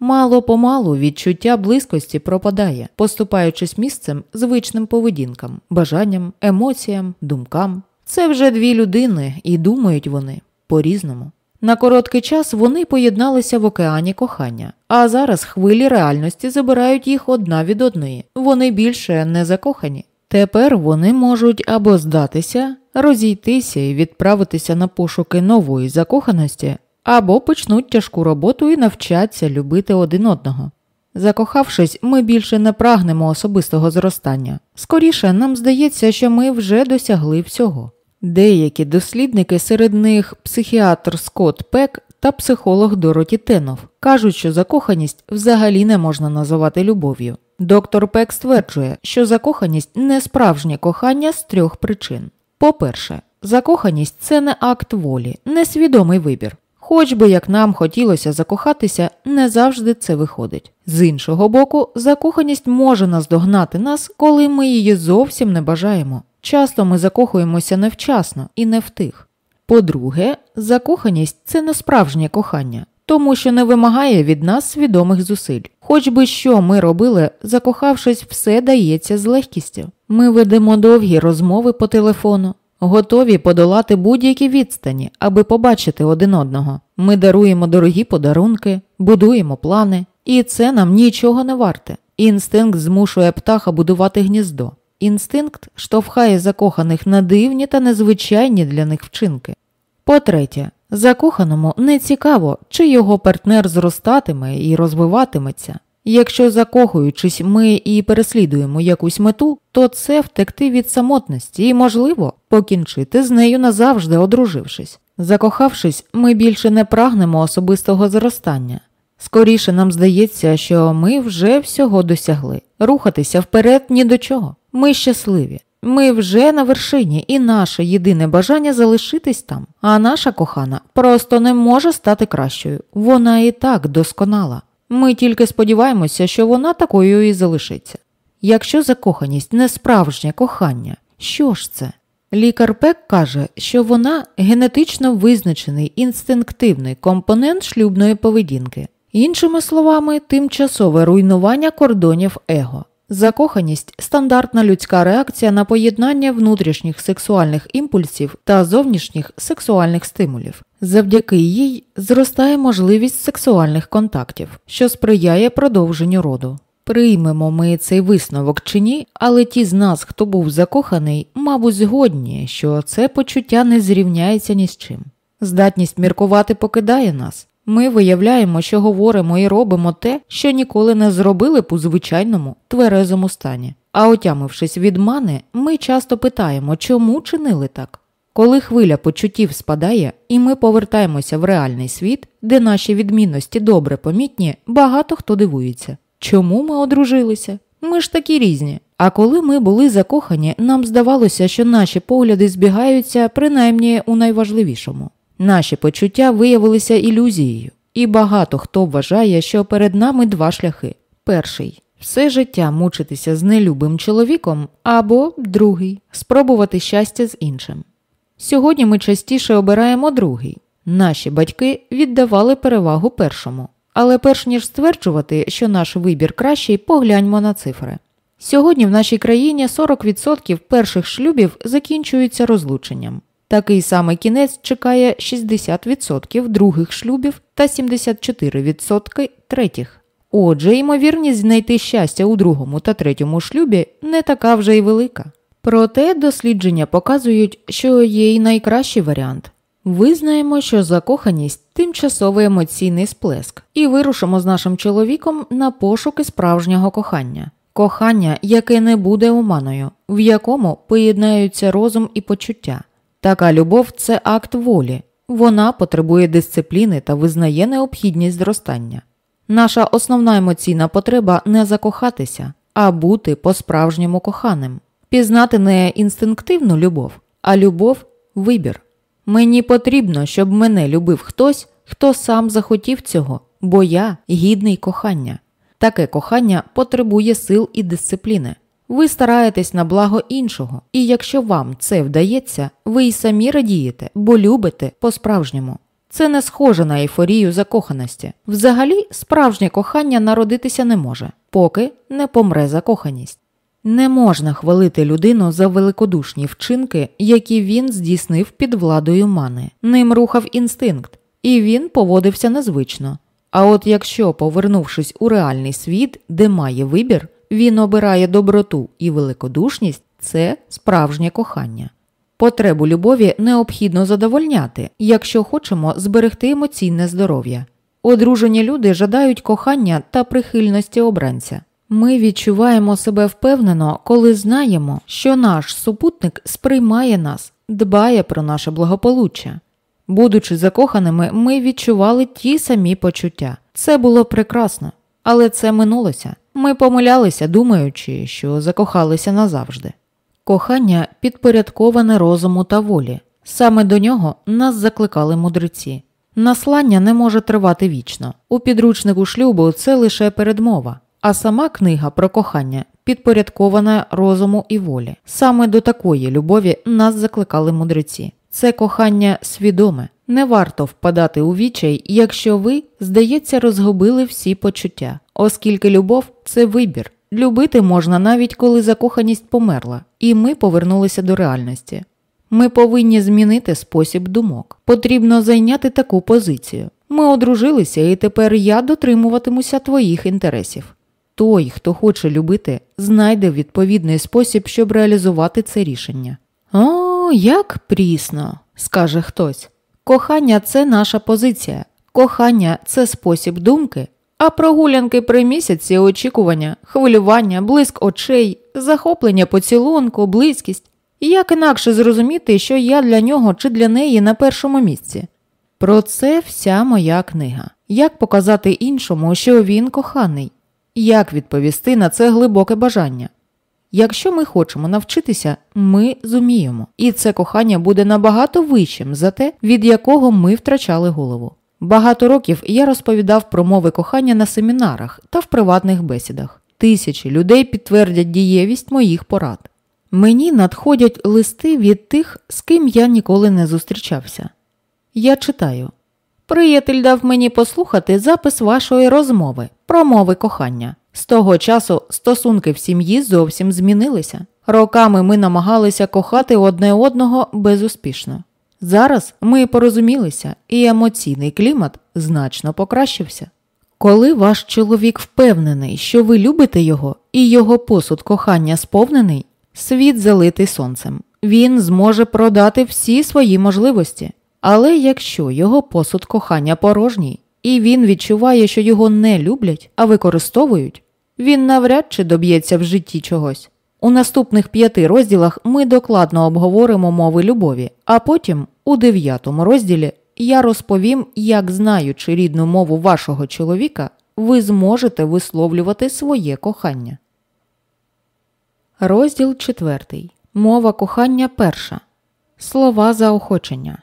Мало помалу відчуття близькості пропадає, поступаючись місцем звичним поведінкам, бажанням, емоціям, думкам. Це вже дві людини, і думають вони по-різному. На короткий час вони поєдналися в океані кохання, а зараз хвилі реальності забирають їх одна від одної. Вони більше не закохані. Тепер вони можуть або здатися, розійтися і відправитися на пошуки нової закоханості, або почнуть тяжку роботу і навчаться любити один одного. Закохавшись, ми більше не прагнемо особистого зростання. Скоріше, нам здається, що ми вже досягли всього. Деякі дослідники, серед них психіатр Скотт Пек та психолог Дороті Тенов, кажуть, що закоханість взагалі не можна називати любов'ю. Доктор Пек стверджує, що закоханість не справжнє кохання з трьох причин. По-перше, закоханість це не акт волі, не свідомий вибір. Хоч би як нам хотілося закохатися, не завжди це виходить. З іншого боку, закоханість може наздогнати нас, коли ми її зовсім не бажаємо. Часто ми закохуємося невчасно і не в тих. По-друге, закоханість це не справжнє кохання, тому що не вимагає від нас свідомих зусиль. Хоч би що ми робили, закохавшись, все дається з легкістю. Ми ведемо довгі розмови по телефону, готові подолати будь-які відстані, аби побачити один одного. Ми даруємо дорогі подарунки, будуємо плани, і це нам нічого не варте. Інстинкт змушує птаха будувати гніздо. Інстинкт штовхає закоханих на дивні та незвичайні для них вчинки. По-третє, закоханому не цікаво, чи його партнер зростатиме і розвиватиметься. Якщо закохуючись, ми і переслідуємо якусь мету, то це втекти від самотності і, можливо, покінчити з нею назавжди, одружившись. Закохавшись, ми більше не прагнемо особистого зростання. Скоріше нам здається, що ми вже всього досягли. Рухатися вперед ні до чого. Ми щасливі. Ми вже на вершині, і наше єдине бажання залишитись там. А наша кохана просто не може стати кращою. Вона і так досконала. Ми тільки сподіваємося, що вона такою і залишиться. Якщо закоханість не справжнє кохання, що ж це? Лікар Пек каже, що вона генетично визначений інстинктивний компонент шлюбної поведінки, іншими словами, тимчасове руйнування кордонів его. Закоханість стандартна людська реакція на поєднання внутрішніх сексуальних імпульсів та зовнішніх сексуальних стимулів. Завдяки їй зростає можливість сексуальних контактів, що сприяє продовженню роду. Приймемо ми цей висновок чи ні, але ті з нас, хто був закоханий, мабуть, згодні, що це почуття не зрівняється ні з чим. Здатність міркувати покидає нас. Ми виявляємо, що говоримо і робимо те, що ніколи не зробили б у звичайному тверезому стані. А отямившись від мани, ми часто питаємо, чому чинили так. Коли хвиля почуттів спадає, і ми повертаємося в реальний світ, де наші відмінності добре помітні, багато хто дивується. Чому ми одружилися? Ми ж такі різні. А коли ми були закохані, нам здавалося, що наші погляди збігаються принаймні у найважливішому. Наші почуття виявилися ілюзією, і багато хто вважає, що перед нами два шляхи: перший все життя мучитися з нелюбим чоловіком, або другий спробувати щастя з іншим. Сьогодні ми частіше обираємо другий. Наші батьки віддавали перевагу першому. Але перш ніж стверджувати, що наш вибір кращий, погляньмо на цифри. Сьогодні в нашій країні 40% перших шлюбів закінчуються розлученням. Такий самий кінець чекає 60% других шлюбів та 74% третіх. Отже, ймовірність знайти щастя у другому та третьому шлюбі не така вже й велика. Проте дослідження показують, що є й найкращий варіант. Визнаємо, що закоханість тимчасовий емоційний сплеск, і вирушимо з нашим чоловіком на пошуки справжнього кохання, кохання, яке не буде оманою, в якому поєднаються розум і почуття. Така любов це акт волі, вона потребує дисципліни та визнає необхідність зростання. Наша основна емоційна потреба не закохатися, а бути по-справжньому коханим, пізнати не інстинктивну любов, а любов вибір. Мені потрібно, щоб мене любив хтось, хто сам захотів цього, бо я гідний кохання. Таке кохання потребує сил і дисципліни. Ви стараєтесь на благо іншого, і якщо вам це вдається, ви й самі радієте, бо любите по-справжньому. Це не схоже на ейфорію закоханості. Взагалі, справжнє кохання народитися не може, поки не помре закоханість. Не можна хвалити людину за великодушні вчинки, які він здійснив під владою мани. Ним рухав інстинкт, і він поводився незвично. А от якщо, повернувшись у реальний світ, де має вибір, він обирає доброту і великодушність, це справжнє кохання. Потребу любові необхідно задовольняти, якщо хочемо зберегти емоційне здоров'я. Одружені люди жадають кохання та прихильності обранця. Ми відчуваємо себе впевнено, коли знаємо, що наш супутник сприймає нас, дбає про наше благополуччя. Будучи закоханими, ми відчували ті самі почуття. Це було прекрасно, але це минулося. Ми помилялися, думаючи, що закохалися назавжди. Кохання підпорядковане розуму та волі. Саме до нього нас закликали мудреці. Наслання не може тривати вічно. У підручнику шлюбу це лише передмова, а сама книга про кохання підпорядкована розуму і волі. Саме до такої любові нас закликали мудреці. Це кохання свідоме. Не варто впадати у вічай, якщо ви, здається, розгубили всі почуття, оскільки любов це вибір. Любити можна навіть коли закоханість померла, і ми повернулися до реальності. Ми повинні змінити спосіб думок. Потрібно зайняти таку позицію. Ми одружилися, і тепер я дотримуватимуся твоїх інтересів. Той, хто хоче любити, знайде відповідний спосіб, щоб реалізувати це рішення. О, як прісно, скаже хтось. Кохання це наша позиція, кохання це спосіб думки, а прогулянки при місяці очікування, хвилювання, блиск очей, захоплення поцілунку, близькість. Як інакше зрозуміти, що я для нього чи для неї на першому місці? Про це вся моя книга. Як показати іншому, що він коханий? Як відповісти на це глибоке бажання? Якщо ми хочемо навчитися, ми зуміємо, і це кохання буде набагато вищим за те, від якого ми втрачали голову. Багато років я розповідав про мови кохання на семінарах та в приватних бесідах. Тисячі людей підтвердять дієвість моїх порад. Мені надходять листи від тих, з ким я ніколи не зустрічався. Я читаю. Приятель дав мені послухати запис вашої розмови про мови кохання. З того часу стосунки в сім'ї зовсім змінилися. Роками ми намагалися кохати одне одного безуспішно. Зараз ми порозумілися, і емоційний клімат значно покращився. Коли ваш чоловік впевнений, що ви любите його, і його посуд кохання сповнений, світ залитий сонцем. Він зможе продати всі свої можливості. Але якщо його посуд кохання порожній, і він відчуває, що його не люблять, а використовують, він навряд чи доб'ється в житті чогось. У наступних п'яти розділах ми докладно обговоримо мови любові, а потім, у дев'ятому розділі, я розповім, як знаючи рідну мову вашого чоловіка, ви зможете висловлювати своє кохання. Розділ четвертий. Мова кохання перша. Слова заохочення.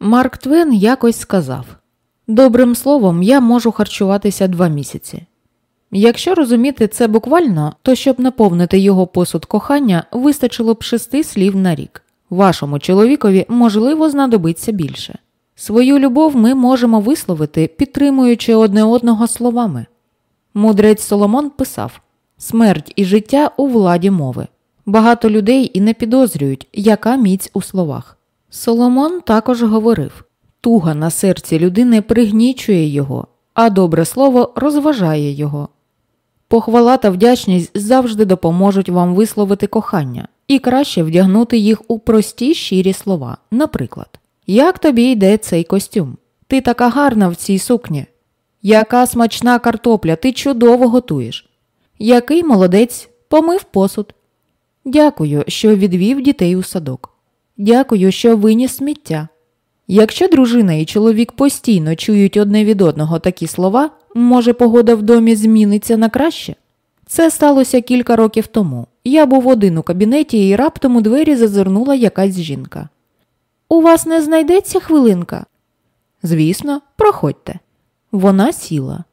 Марк Твен якось сказав Добрим словом, я можу харчуватися два місяці. Якщо розуміти це буквально, то щоб наповнити його посуд кохання, вистачило б шести слів на рік. Вашому чоловікові можливо знадобиться більше. Свою любов ми можемо висловити, підтримуючи одне одного словами. Мудрець Соломон писав Смерть і життя у владі мови. Багато людей і не підозрюють, яка міць у словах. Соломон також говорив туга на серці людини пригнічує його, а добре слово розважає його. Похвала та вдячність завжди допоможуть вам висловити кохання і краще вдягнути їх у прості щирі слова. Наприклад, як тобі йде цей костюм? Ти така гарна в цій сукні. Яка смачна картопля, ти чудово готуєш. Який молодець помив посуд. Дякую, що відвів дітей у садок. Дякую, що виніс сміття. Якщо дружина і чоловік постійно чують одне від одного такі слова, може, погода в домі зміниться на краще? Це сталося кілька років тому. Я був один у кабінеті і раптом у двері зазирнула якась жінка. У вас не знайдеться хвилинка? Звісно, проходьте. Вона сіла.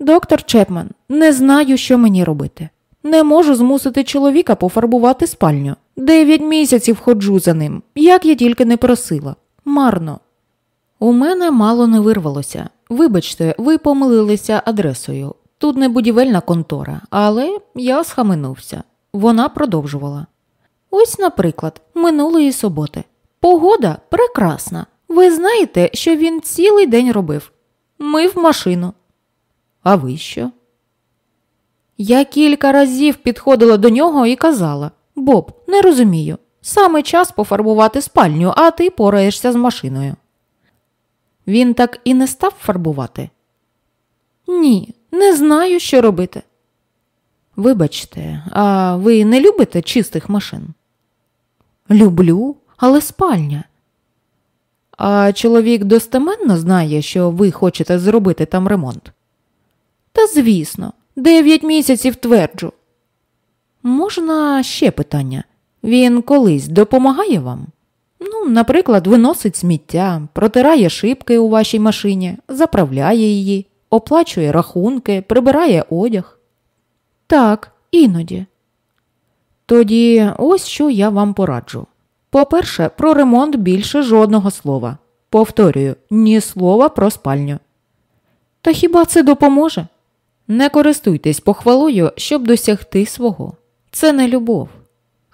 Доктор Чепман, не знаю, що мені робити. Не можу змусити чоловіка пофарбувати спальню. Дев'ять місяців ходжу за ним, як я тільки не просила. Марно. У мене мало не вирвалося. Вибачте, ви помилилися адресою. Тут не будівельна контора, але я схаменувся. Вона продовжувала. Ось, наприклад, минулої суботи. Погода прекрасна. Ви знаєте, що він цілий день робив? Мив машину. А ви що? Я кілька разів підходила до нього і казала Боб, не розумію. Саме час пофарбувати спальню, а ти пораєшся з машиною. Він так і не став фарбувати? Ні, не знаю, що робити. Вибачте, а ви не любите чистих машин? Люблю, але спальня. А чоловік достеменно знає, що ви хочете зробити там ремонт? Та звісно, дев'ять місяців тверджу. Можна ще питання. Він колись допомагає вам? Ну, наприклад, виносить сміття, протирає шибки у вашій машині, заправляє її, оплачує рахунки, прибирає одяг. Так, іноді. Тоді ось що я вам пораджу. По-перше, про ремонт більше жодного слова. Повторюю, ні слова про спальню. Та хіба це допоможе? Не користуйтесь похвалою, щоб досягти свого. Це не любов.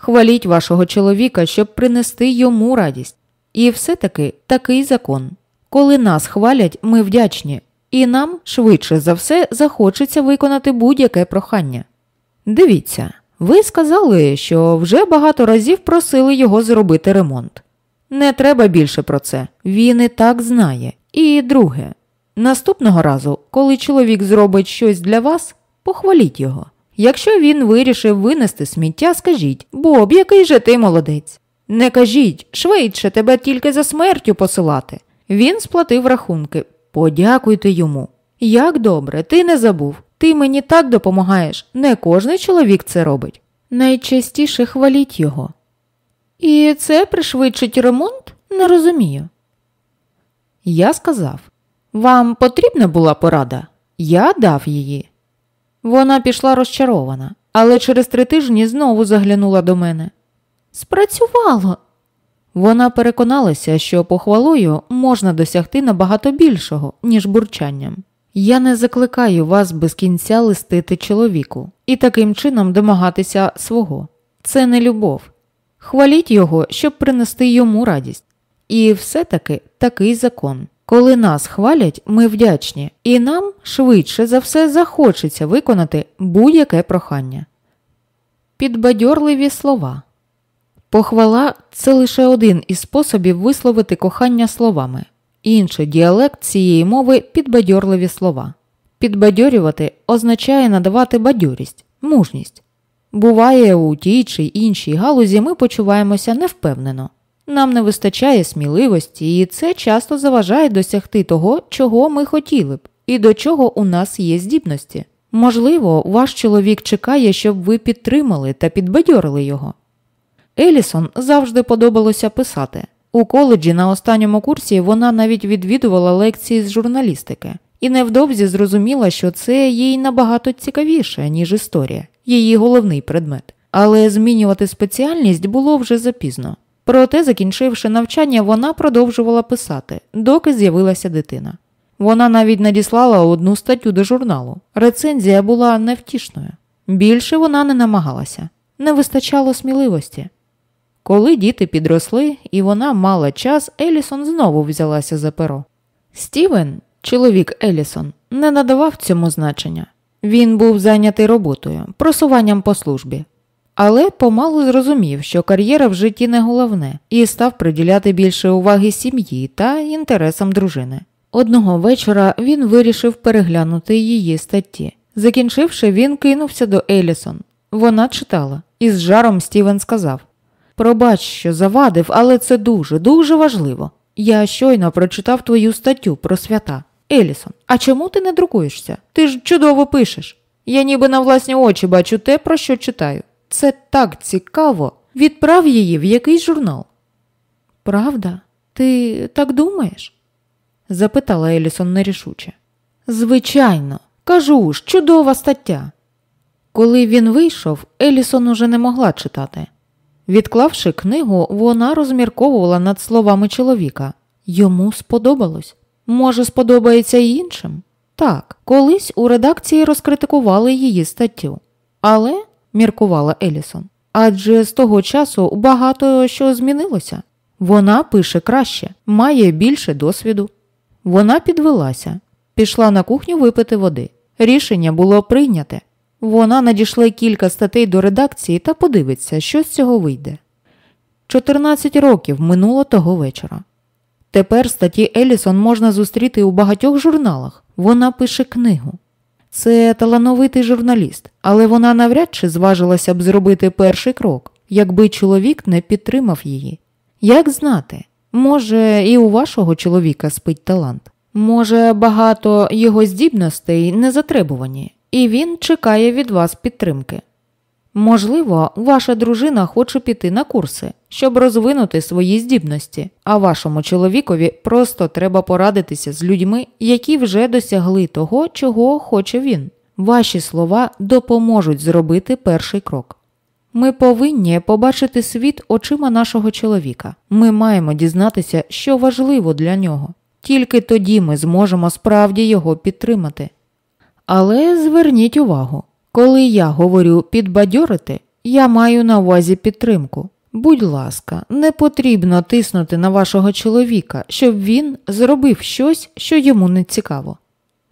Хваліть вашого чоловіка, щоб принести йому радість. І все-таки такий закон. Коли нас хвалять, ми вдячні, і нам швидше за все захочеться виконати будь-яке прохання. Дивіться, ви сказали, що вже багато разів просили його зробити ремонт. Не треба більше про це, він і так знає. І друге, наступного разу, коли чоловік зробить щось для вас, похваліть його. Якщо він вирішив винести сміття, скажіть Боб, який же ти молодець. Не кажіть, швидше тебе тільки за смертю посилати. Він сплатив рахунки. Подякуйте йому. Як добре, ти не забув. Ти мені так допомагаєш. Не кожний чоловік це робить. Найчастіше хваліть його. І це пришвидшить ремонт? Не розумію. Я сказав Вам потрібна була порада? Я дав її. Вона пішла розчарована, але через три тижні знову заглянула до мене. Спрацювало. Вона переконалася, що похвалою можна досягти набагато більшого, ніж бурчанням. Я не закликаю вас без кінця листити чоловіку і таким чином домагатися свого. Це не любов. Хваліть його, щоб принести йому радість. І все-таки такий закон. Коли нас хвалять, ми вдячні, і нам швидше за все захочеться виконати будь-яке прохання. Підбадьорливі слова. Похвала це лише один із способів висловити кохання словами. Інший діалект цієї мови підбадьорливі слова. Підбадьорювати означає надавати бадьорість, мужність. Буває, у тій чи іншій галузі ми почуваємося невпевнено. Нам не вистачає сміливості, і це часто заважає досягти того, чого ми хотіли б, і до чого у нас є здібності. Можливо, ваш чоловік чекає, щоб ви підтримали та підбадьорили його. Елісон завжди подобалося писати. У коледжі на останньому курсі вона навіть відвідувала лекції з журналістики і невдовзі зрозуміла, що це їй набагато цікавіше, ніж історія, її головний предмет. Але змінювати спеціальність було вже запізно. Проте, закінчивши навчання, вона продовжувала писати, доки з'явилася дитина. Вона навіть надіслала одну статтю до журналу. Рецензія була невтішною. Більше вона не намагалася, не вистачало сміливості. Коли діти підросли і вона мала час, Елісон знову взялася за перо. Стівен, чоловік Елісон, не надавав цьому значення. Він був зайнятий роботою, просуванням по службі. Але помалу зрозумів, що кар'єра в житті не головне, і став приділяти більше уваги сім'ї та інтересам дружини. Одного вечора він вирішив переглянути її статті. Закінчивши, він кинувся до Елісон. Вона читала, і з жаром Стівен сказав Пробач, що завадив, але це дуже, дуже важливо. Я щойно прочитав твою статтю про свята. Елісон, а чому ти не друкуєшся? Ти ж чудово пишеш. Я ніби на власні очі бачу те, про що читаю. Це так цікаво. Відправ її в якийсь журнал. Правда? Ти так думаєш? запитала Елісон нерішуче. Звичайно, кажу ж, чудова стаття. Коли він вийшов, Елісон уже не могла читати. Відклавши книгу, вона розмірковувала над словами чоловіка. Йому сподобалось. Може, сподобається й іншим? Так, колись у редакції розкритикували її статтю. Але, міркувала Елісон, адже з того часу багато що змінилося. Вона пише краще, має більше досвіду. Вона підвелася, пішла на кухню випити води. Рішення було прийняте. Вона надійшла кілька статей до редакції та подивиться, що з цього вийде. 14 років минуло того вечора. Тепер статті Елісон можна зустріти у багатьох журналах. Вона пише книгу. Це талановитий журналіст, але вона навряд чи зважилася б зробити перший крок, якби чоловік не підтримав її. Як знати, може, і у вашого чоловіка спить талант, може, багато його здібностей не затребувані, і він чекає від вас підтримки. Можливо, ваша дружина хоче піти на курси, щоб розвинути свої здібності, а вашому чоловікові просто треба порадитися з людьми, які вже досягли того, чого хоче він. Ваші слова допоможуть зробити перший крок. Ми повинні побачити світ очима нашого чоловіка. Ми маємо дізнатися, що важливо для нього. Тільки тоді ми зможемо справді його підтримати. Але зверніть увагу, коли я говорю підбадьорити, я маю на увазі підтримку. Будь ласка, не потрібно тиснути на вашого чоловіка, щоб він зробив щось, що йому не цікаво.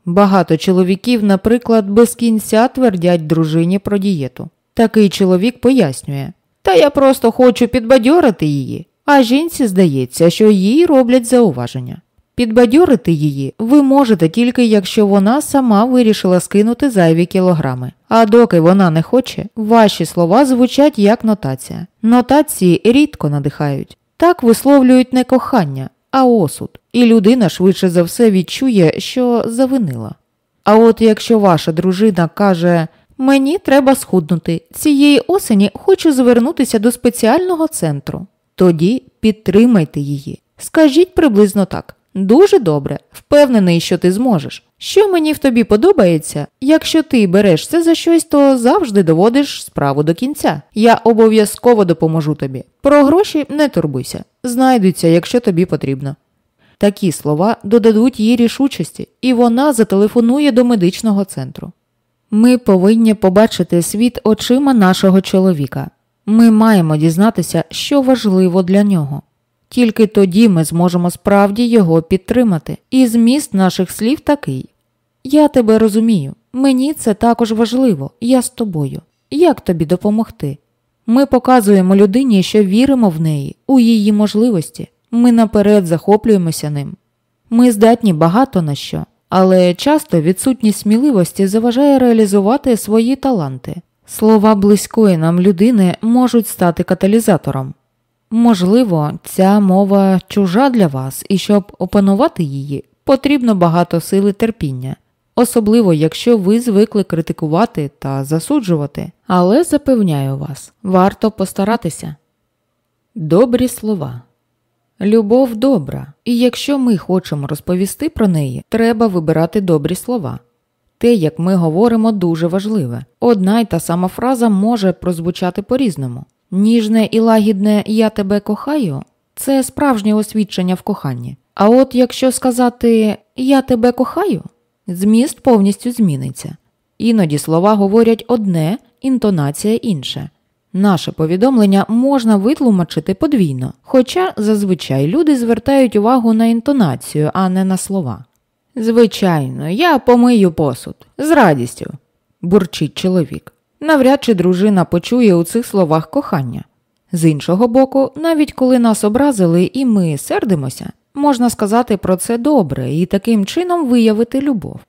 Багато чоловіків, наприклад, без кінця твердять дружині про дієту. Такий чоловік пояснює, та я просто хочу підбадьорити її, а жінці здається, що їй роблять зауваження. Підбадьорити її ви можете тільки якщо вона сама вирішила скинути зайві кілограми. А доки вона не хоче, ваші слова звучать як нотація. Нотації рідко надихають. Так висловлюють не кохання, а осуд. І людина швидше за все відчує, що завинила. А от якщо ваша дружина каже Мені треба схуднути, цієї осені хочу звернутися до спеціального центру, тоді підтримайте її. Скажіть приблизно так. Дуже добре, впевнений, що ти зможеш. Що мені в тобі подобається, якщо ти берешся за щось, то завжди доводиш справу до кінця. Я обов'язково допоможу тобі. Про гроші не турбуйся, знайдуться, якщо тобі потрібно. Такі слова додадуть їй рішучості, і вона зателефонує до медичного центру. Ми повинні побачити світ очима нашого чоловіка. Ми маємо дізнатися, що важливо для нього. Тільки тоді ми зможемо справді його підтримати. І зміст наших слів такий: Я тебе розумію, мені це також важливо, я з тобою. Як тобі допомогти? Ми показуємо людині, що віримо в неї, у її можливості. Ми наперед захоплюємося ним. Ми здатні багато на що, але часто відсутність сміливості заважає реалізувати свої таланти. Слова близької нам людини можуть стати каталізатором. Можливо, ця мова чужа для вас, і щоб опанувати її, потрібно багато сили терпіння, особливо якщо ви звикли критикувати та засуджувати. Але запевняю вас, варто постаратися. Добрі слова. Любов добра, і якщо ми хочемо розповісти про неї, треба вибирати добрі слова. Те, як ми говоримо, дуже важливе. Одна й та сама фраза може прозвучати по-різному. Ніжне і лагідне Я тебе кохаю це справжнє освідчення в коханні. А от якщо сказати Я тебе кохаю, зміст повністю зміниться. Іноді слова говорять одне, інтонація інше. Наше повідомлення можна витлумачити подвійно, хоча зазвичай люди звертають увагу на інтонацію, а не на слова. Звичайно, я помию посуд з радістю, бурчить чоловік. Навряд чи дружина почує у цих словах кохання. З іншого боку, навіть коли нас образили і ми сердимося, можна сказати про це добре і таким чином виявити любов.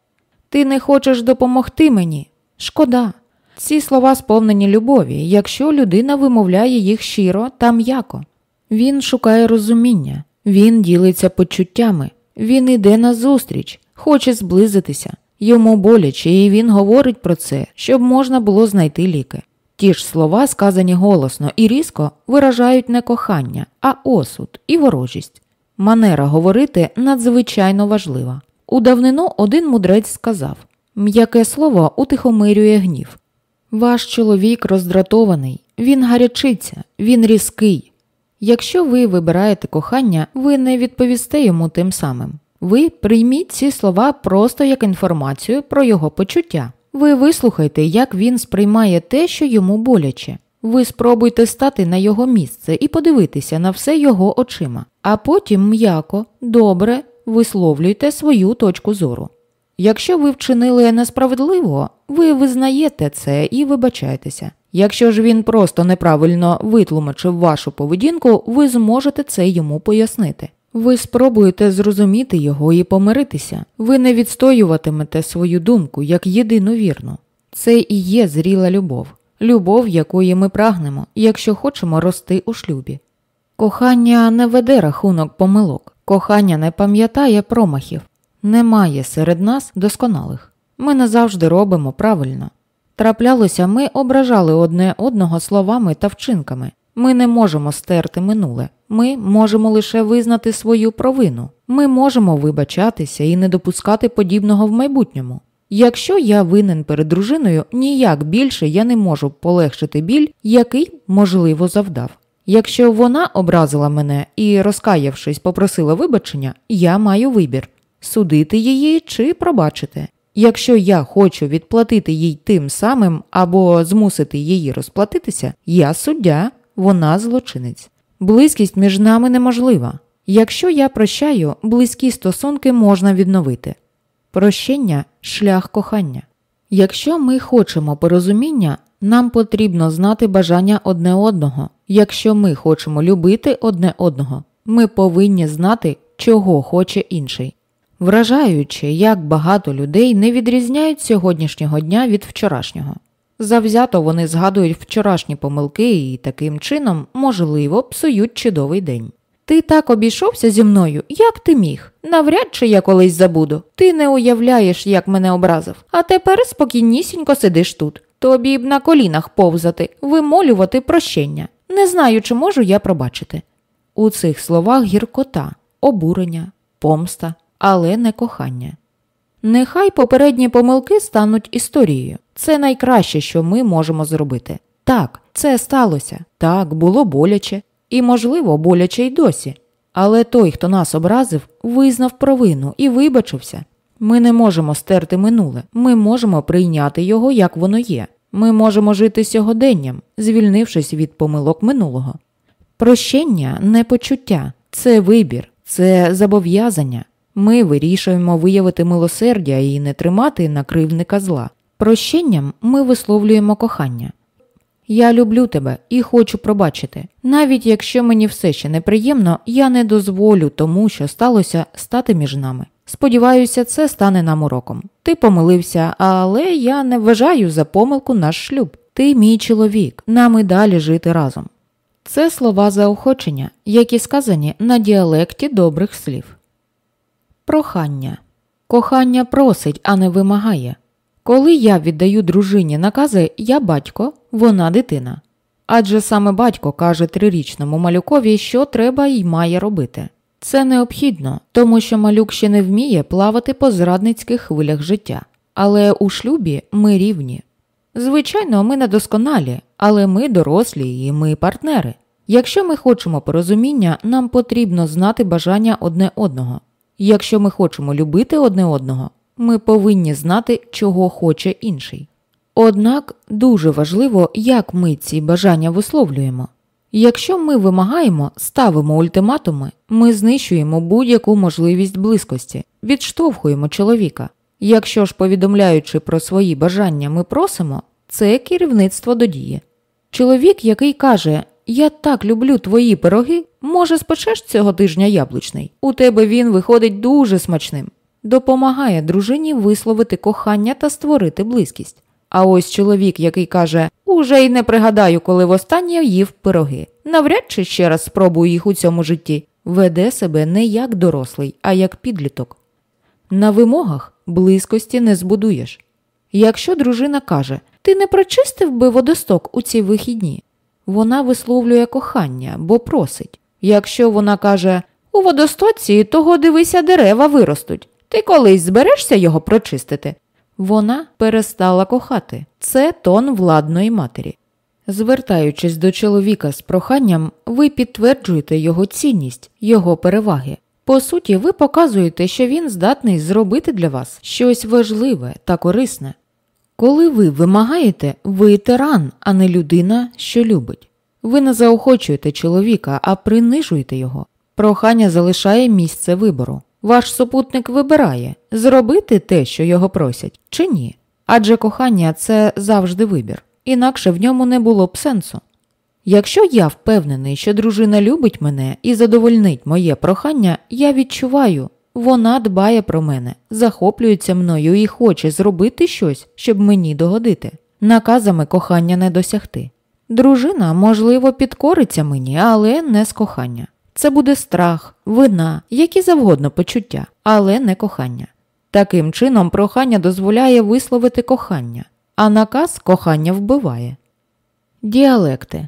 Ти не хочеш допомогти мені? Шкода. Ці слова сповнені любові, якщо людина вимовляє їх щиро та м'яко. Він шукає розуміння, він ділиться почуттями, він іде назустріч, хоче зблизитися. Йому боляче, і він говорить про це, щоб можна було знайти ліки. Ті ж слова, сказані голосно і різко, виражають не кохання, а осуд і ворожість. Манера говорити надзвичайно важлива. У давнину один мудрець сказав м'яке слово утихомирює гнів. Ваш чоловік роздратований, він гарячиться, він різкий. Якщо ви вибираєте кохання, ви не відповісте йому тим самим. Ви прийміть ці слова просто як інформацію про його почуття. Ви вислухайте, як він сприймає те, що йому боляче. Ви спробуйте стати на його місце і подивитися на все його очима, а потім м'яко, добре висловлюйте свою точку зору. Якщо ви вчинили несправедливо, ви визнаєте це і вибачаєтеся. Якщо ж він просто неправильно витлумачив вашу поведінку, ви зможете це йому пояснити. Ви спробуєте зрозуміти його і помиритися. Ви не відстоюватимете свою думку як єдину вірну. Це і є зріла любов, любов, якої ми прагнемо, якщо хочемо рости у шлюбі. Кохання не веде рахунок помилок, кохання не пам'ятає промахів, немає серед нас досконалих. Ми не завжди робимо правильно. Траплялося, ми ображали одне одного словами та вчинками. Ми не можемо стерти минуле, ми можемо лише визнати свою провину. Ми можемо вибачатися і не допускати подібного в майбутньому. Якщо я винен перед дружиною, ніяк більше я не можу полегшити біль, який, можливо, завдав. Якщо вона образила мене і, розкаявшись, попросила вибачення, я маю вибір судити її чи пробачити. Якщо я хочу відплатити їй тим самим або змусити її розплатитися, я суддя, вона злочинець. Близькість між нами неможлива. Якщо я прощаю, близькі стосунки можна відновити. Прощення шлях кохання. Якщо ми хочемо порозуміння, нам потрібно знати бажання одне одного. Якщо ми хочемо любити одне одного, ми повинні знати, чого хоче інший. Вражаючи, як багато людей не відрізняють сьогоднішнього дня від вчорашнього. Завзято вони згадують вчорашні помилки і таким чином, можливо, псують чудовий день. Ти так обійшовся зі мною, як ти міг. Навряд чи я колись забуду. Ти не уявляєш, як мене образив. А тепер спокійнісінько сидиш тут. Тобі б на колінах повзати, вимолювати прощення. Не знаю, чи можу я пробачити. У цих словах гіркота, обурення, помста, але не кохання. Нехай попередні помилки стануть історією. Це найкраще, що ми можемо зробити. Так, це сталося, так, було боляче, і, можливо, боляче й досі. Але той, хто нас образив, визнав провину і вибачився. Ми не можемо стерти минуле, ми можемо прийняти його, як воно є. Ми можемо жити сьогоденням, звільнившись від помилок минулого. Прощення не почуття, це вибір, це зобов'язання. Ми вирішуємо виявити милосердя і не тримати на кривника зла. Прощенням ми висловлюємо кохання. Я люблю тебе і хочу пробачити. Навіть якщо мені все ще неприємно, я не дозволю тому, що сталося, стати між нами. Сподіваюся, це стане нам уроком. Ти помилився, але я не вважаю за помилку наш шлюб. Ти мій чоловік, нам і далі жити разом. Це слова заохочення, які сказані на діалекті добрих слів. Прохання. Кохання просить, а не вимагає. Коли я віддаю дружині накази, я батько, вона дитина. Адже саме батько каже трирічному малюкові, що треба й має робити. Це необхідно, тому що малюк ще не вміє плавати по зрадницьких хвилях життя. Але у шлюбі ми рівні. Звичайно, ми недосконалі, але ми дорослі і ми партнери. Якщо ми хочемо порозуміння, нам потрібно знати бажання одне одного. Якщо ми хочемо любити одне одного, ми повинні знати, чого хоче інший. Однак дуже важливо, як ми ці бажання висловлюємо. Якщо ми вимагаємо, ставимо ультиматуми, ми знищуємо будь-яку можливість близькості, відштовхуємо чоловіка. Якщо ж, повідомляючи про свої бажання, ми просимо, це керівництво до дії. Чоловік, який каже Я так люблю твої пироги, може, спечеш цього тижня яблучний. У тебе він виходить дуже смачним, допомагає дружині висловити кохання та створити близькість. А ось чоловік, який каже Уже й не пригадаю, коли востаннє їв пироги. Навряд чи ще раз спробую їх у цьому житті, веде себе не як дорослий, а як підліток. На вимогах близькості не збудуєш. Якщо дружина каже Ти не прочистив би водосток у ці вихідні, вона висловлює кохання, бо просить. Якщо вона каже У водостоці того дивися, дерева виростуть, ти колись зберешся його прочистити. Вона перестала кохати це тон владної матері. Звертаючись до чоловіка з проханням, ви підтверджуєте його цінність, його переваги. По суті, ви показуєте, що він здатний зробити для вас щось важливе та корисне. Коли ви вимагаєте, ви тиран, а не людина, що любить. Ви не заохочуєте чоловіка, а принижуєте його. Прохання залишає місце вибору. Ваш супутник вибирає зробити те, що його просять, чи ні. Адже кохання це завжди вибір, інакше в ньому не було б сенсу. Якщо я впевнений, що дружина любить мене і задовольнить моє прохання, я відчуваю, вона дбає про мене, захоплюється мною і хоче зробити щось, щоб мені догодити. Наказами кохання не досягти. Дружина, можливо, підкориться мені, але не з кохання. Це буде страх, вина, які завгодно почуття, але не кохання. Таким чином, прохання дозволяє висловити кохання, а наказ кохання вбиває. Діалекти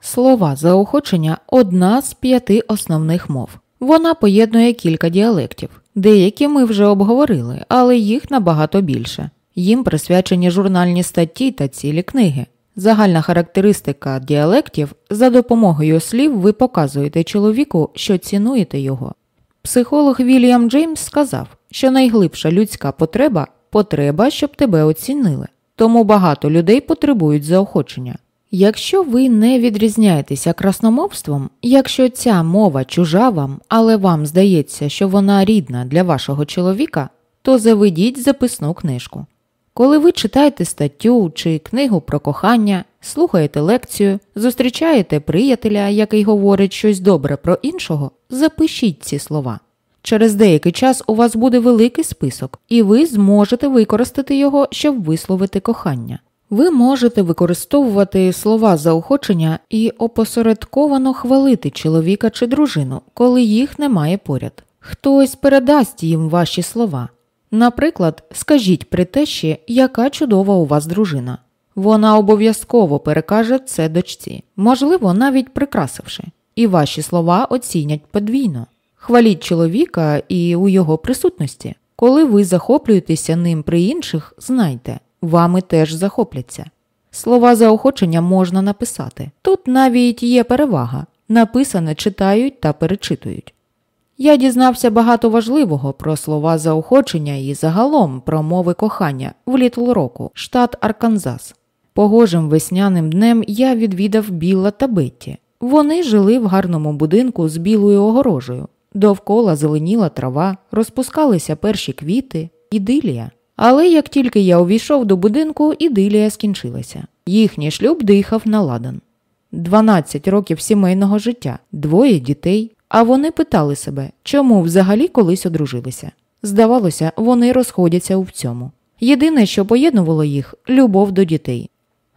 слова заохочення одна з п'яти основних мов. Вона поєднує кілька діалектів. Деякі ми вже обговорили, але їх набагато більше. Їм присвячені журнальні статті та цілі книги. Загальна характеристика діалектів за допомогою слів ви показуєте чоловіку, що цінуєте його. Психолог Вільям Джеймс сказав, що найглибша людська потреба потреба, щоб тебе оцінили. Тому багато людей потребують заохочення. Якщо ви не відрізняєтеся красномовством, якщо ця мова чужа вам, але вам здається, що вона рідна для вашого чоловіка, то заведіть записну книжку. Коли ви читаєте статтю чи книгу про кохання, слухаєте лекцію, зустрічаєте приятеля, який говорить щось добре про іншого, запишіть ці слова. Через деякий час у вас буде великий список, і ви зможете використати його, щоб висловити кохання. Ви можете використовувати слова заохочення і опосередковано хвалити чоловіка чи дружину, коли їх немає поряд. Хтось передасть їм ваші слова. Наприклад, скажіть при тещі, яка чудова у вас дружина. Вона обов'язково перекаже це дочці, можливо, навіть прикрасивши, і ваші слова оцінять подвійно. Хваліть чоловіка і у його присутності. Коли ви захоплюєтеся ним при інших, знайте, вами теж захопляться. Слова заохочення можна написати. Тут навіть є перевага написане читають та перечитують. Я дізнався багато важливого про слова заохочення і загалом про мови кохання в Літл Року, штат Арканзас. Погожим весняним днем я відвідав Біла та Бетті. Вони жили в гарному будинку з білою огорожею. Довкола зеленіла трава, розпускалися перші квіти, ідилія. Але як тільки я увійшов до будинку, ідилія скінчилася. Їхній шлюб дихав на ладан. 12 років сімейного життя, двоє дітей, а вони питали себе, чому взагалі колись одружилися. Здавалося, вони розходяться у цьому. Єдине, що поєднувало їх любов до дітей.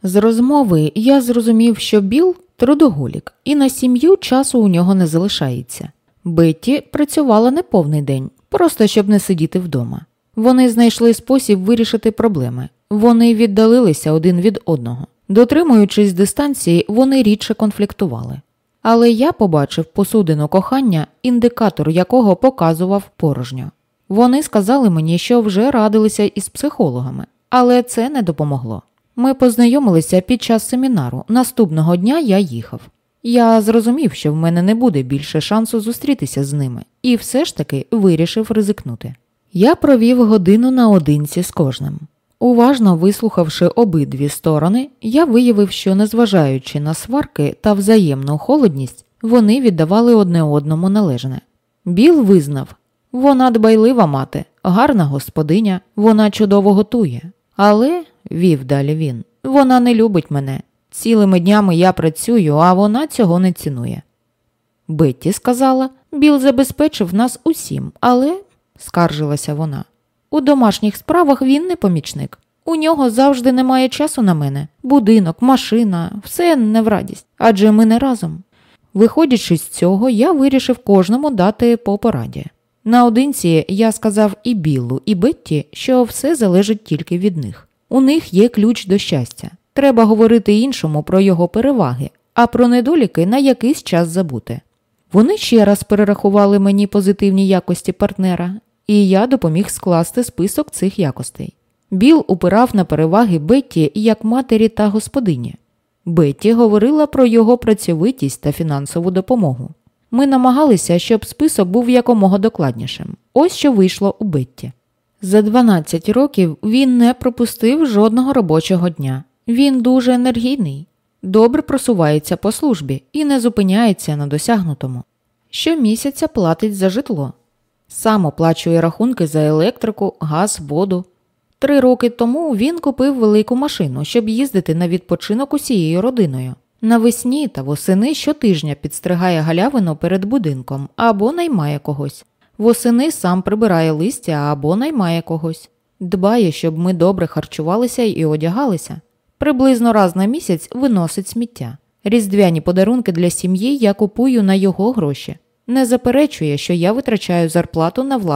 З розмови я зрозумів, що Біл трудоголік, і на сім'ю часу у нього не залишається. Бетті працювала не повний день, просто щоб не сидіти вдома. Вони знайшли спосіб вирішити проблеми. Вони віддалилися один від одного. Дотримуючись дистанції, вони рідше конфліктували. Але я побачив посудину кохання, індикатор якого показував порожньо. Вони сказали мені, що вже радилися із психологами, але це не допомогло. Ми познайомилися під час семінару. Наступного дня я їхав. Я зрозумів, що в мене не буде більше шансу зустрітися з ними, і все ж таки вирішив ризикнути. Я провів годину наодинці з кожним. Уважно вислухавши обидві сторони, я виявив, що, незважаючи на сварки та взаємну холодність, вони віддавали одне одному належне. Біл визнав вона дбайлива мати, гарна господиня, вона чудово готує. Але, вів далі він, вона не любить мене. Цілими днями я працюю, а вона цього не цінує. Бетті сказала, Біл забезпечив нас усім, але, скаржилася вона, у домашніх справах він не помічник. У нього завжди немає часу на мене. Будинок, машина, все не в радість, адже ми не разом. Виходячи з цього, я вирішив кожному дати по пораді. Наодинці я сказав і Біллу, і Бетті, що все залежить тільки від них. У них є ключ до щастя. Треба говорити іншому про його переваги, а про недоліки на якийсь час забути. Вони ще раз перерахували мені позитивні якості партнера, і я допоміг скласти список цих якостей. Біл упирав на переваги Бетті як матері та господині. Бетті говорила про його працьовитість та фінансову допомогу. Ми намагалися, щоб список був якомога докладнішим. Ось що вийшло у Бетті. За 12 років він не пропустив жодного робочого дня. Він дуже енергійний, добре просувається по службі і не зупиняється на досягнутому. Щомісяця платить за житло, сам оплачує рахунки за електрику, газ, воду. Три роки тому він купив велику машину, щоб їздити на відпочинок усією родиною. Навесні та восени щотижня підстригає галявину перед будинком або наймає когось. Восени сам прибирає листя або наймає когось. Дбає, щоб ми добре харчувалися і одягалися. Приблизно раз на місяць виносить сміття. Різдвяні подарунки для сім'ї я купую на його гроші. Не заперечує, що я витрачаю зарплату на власне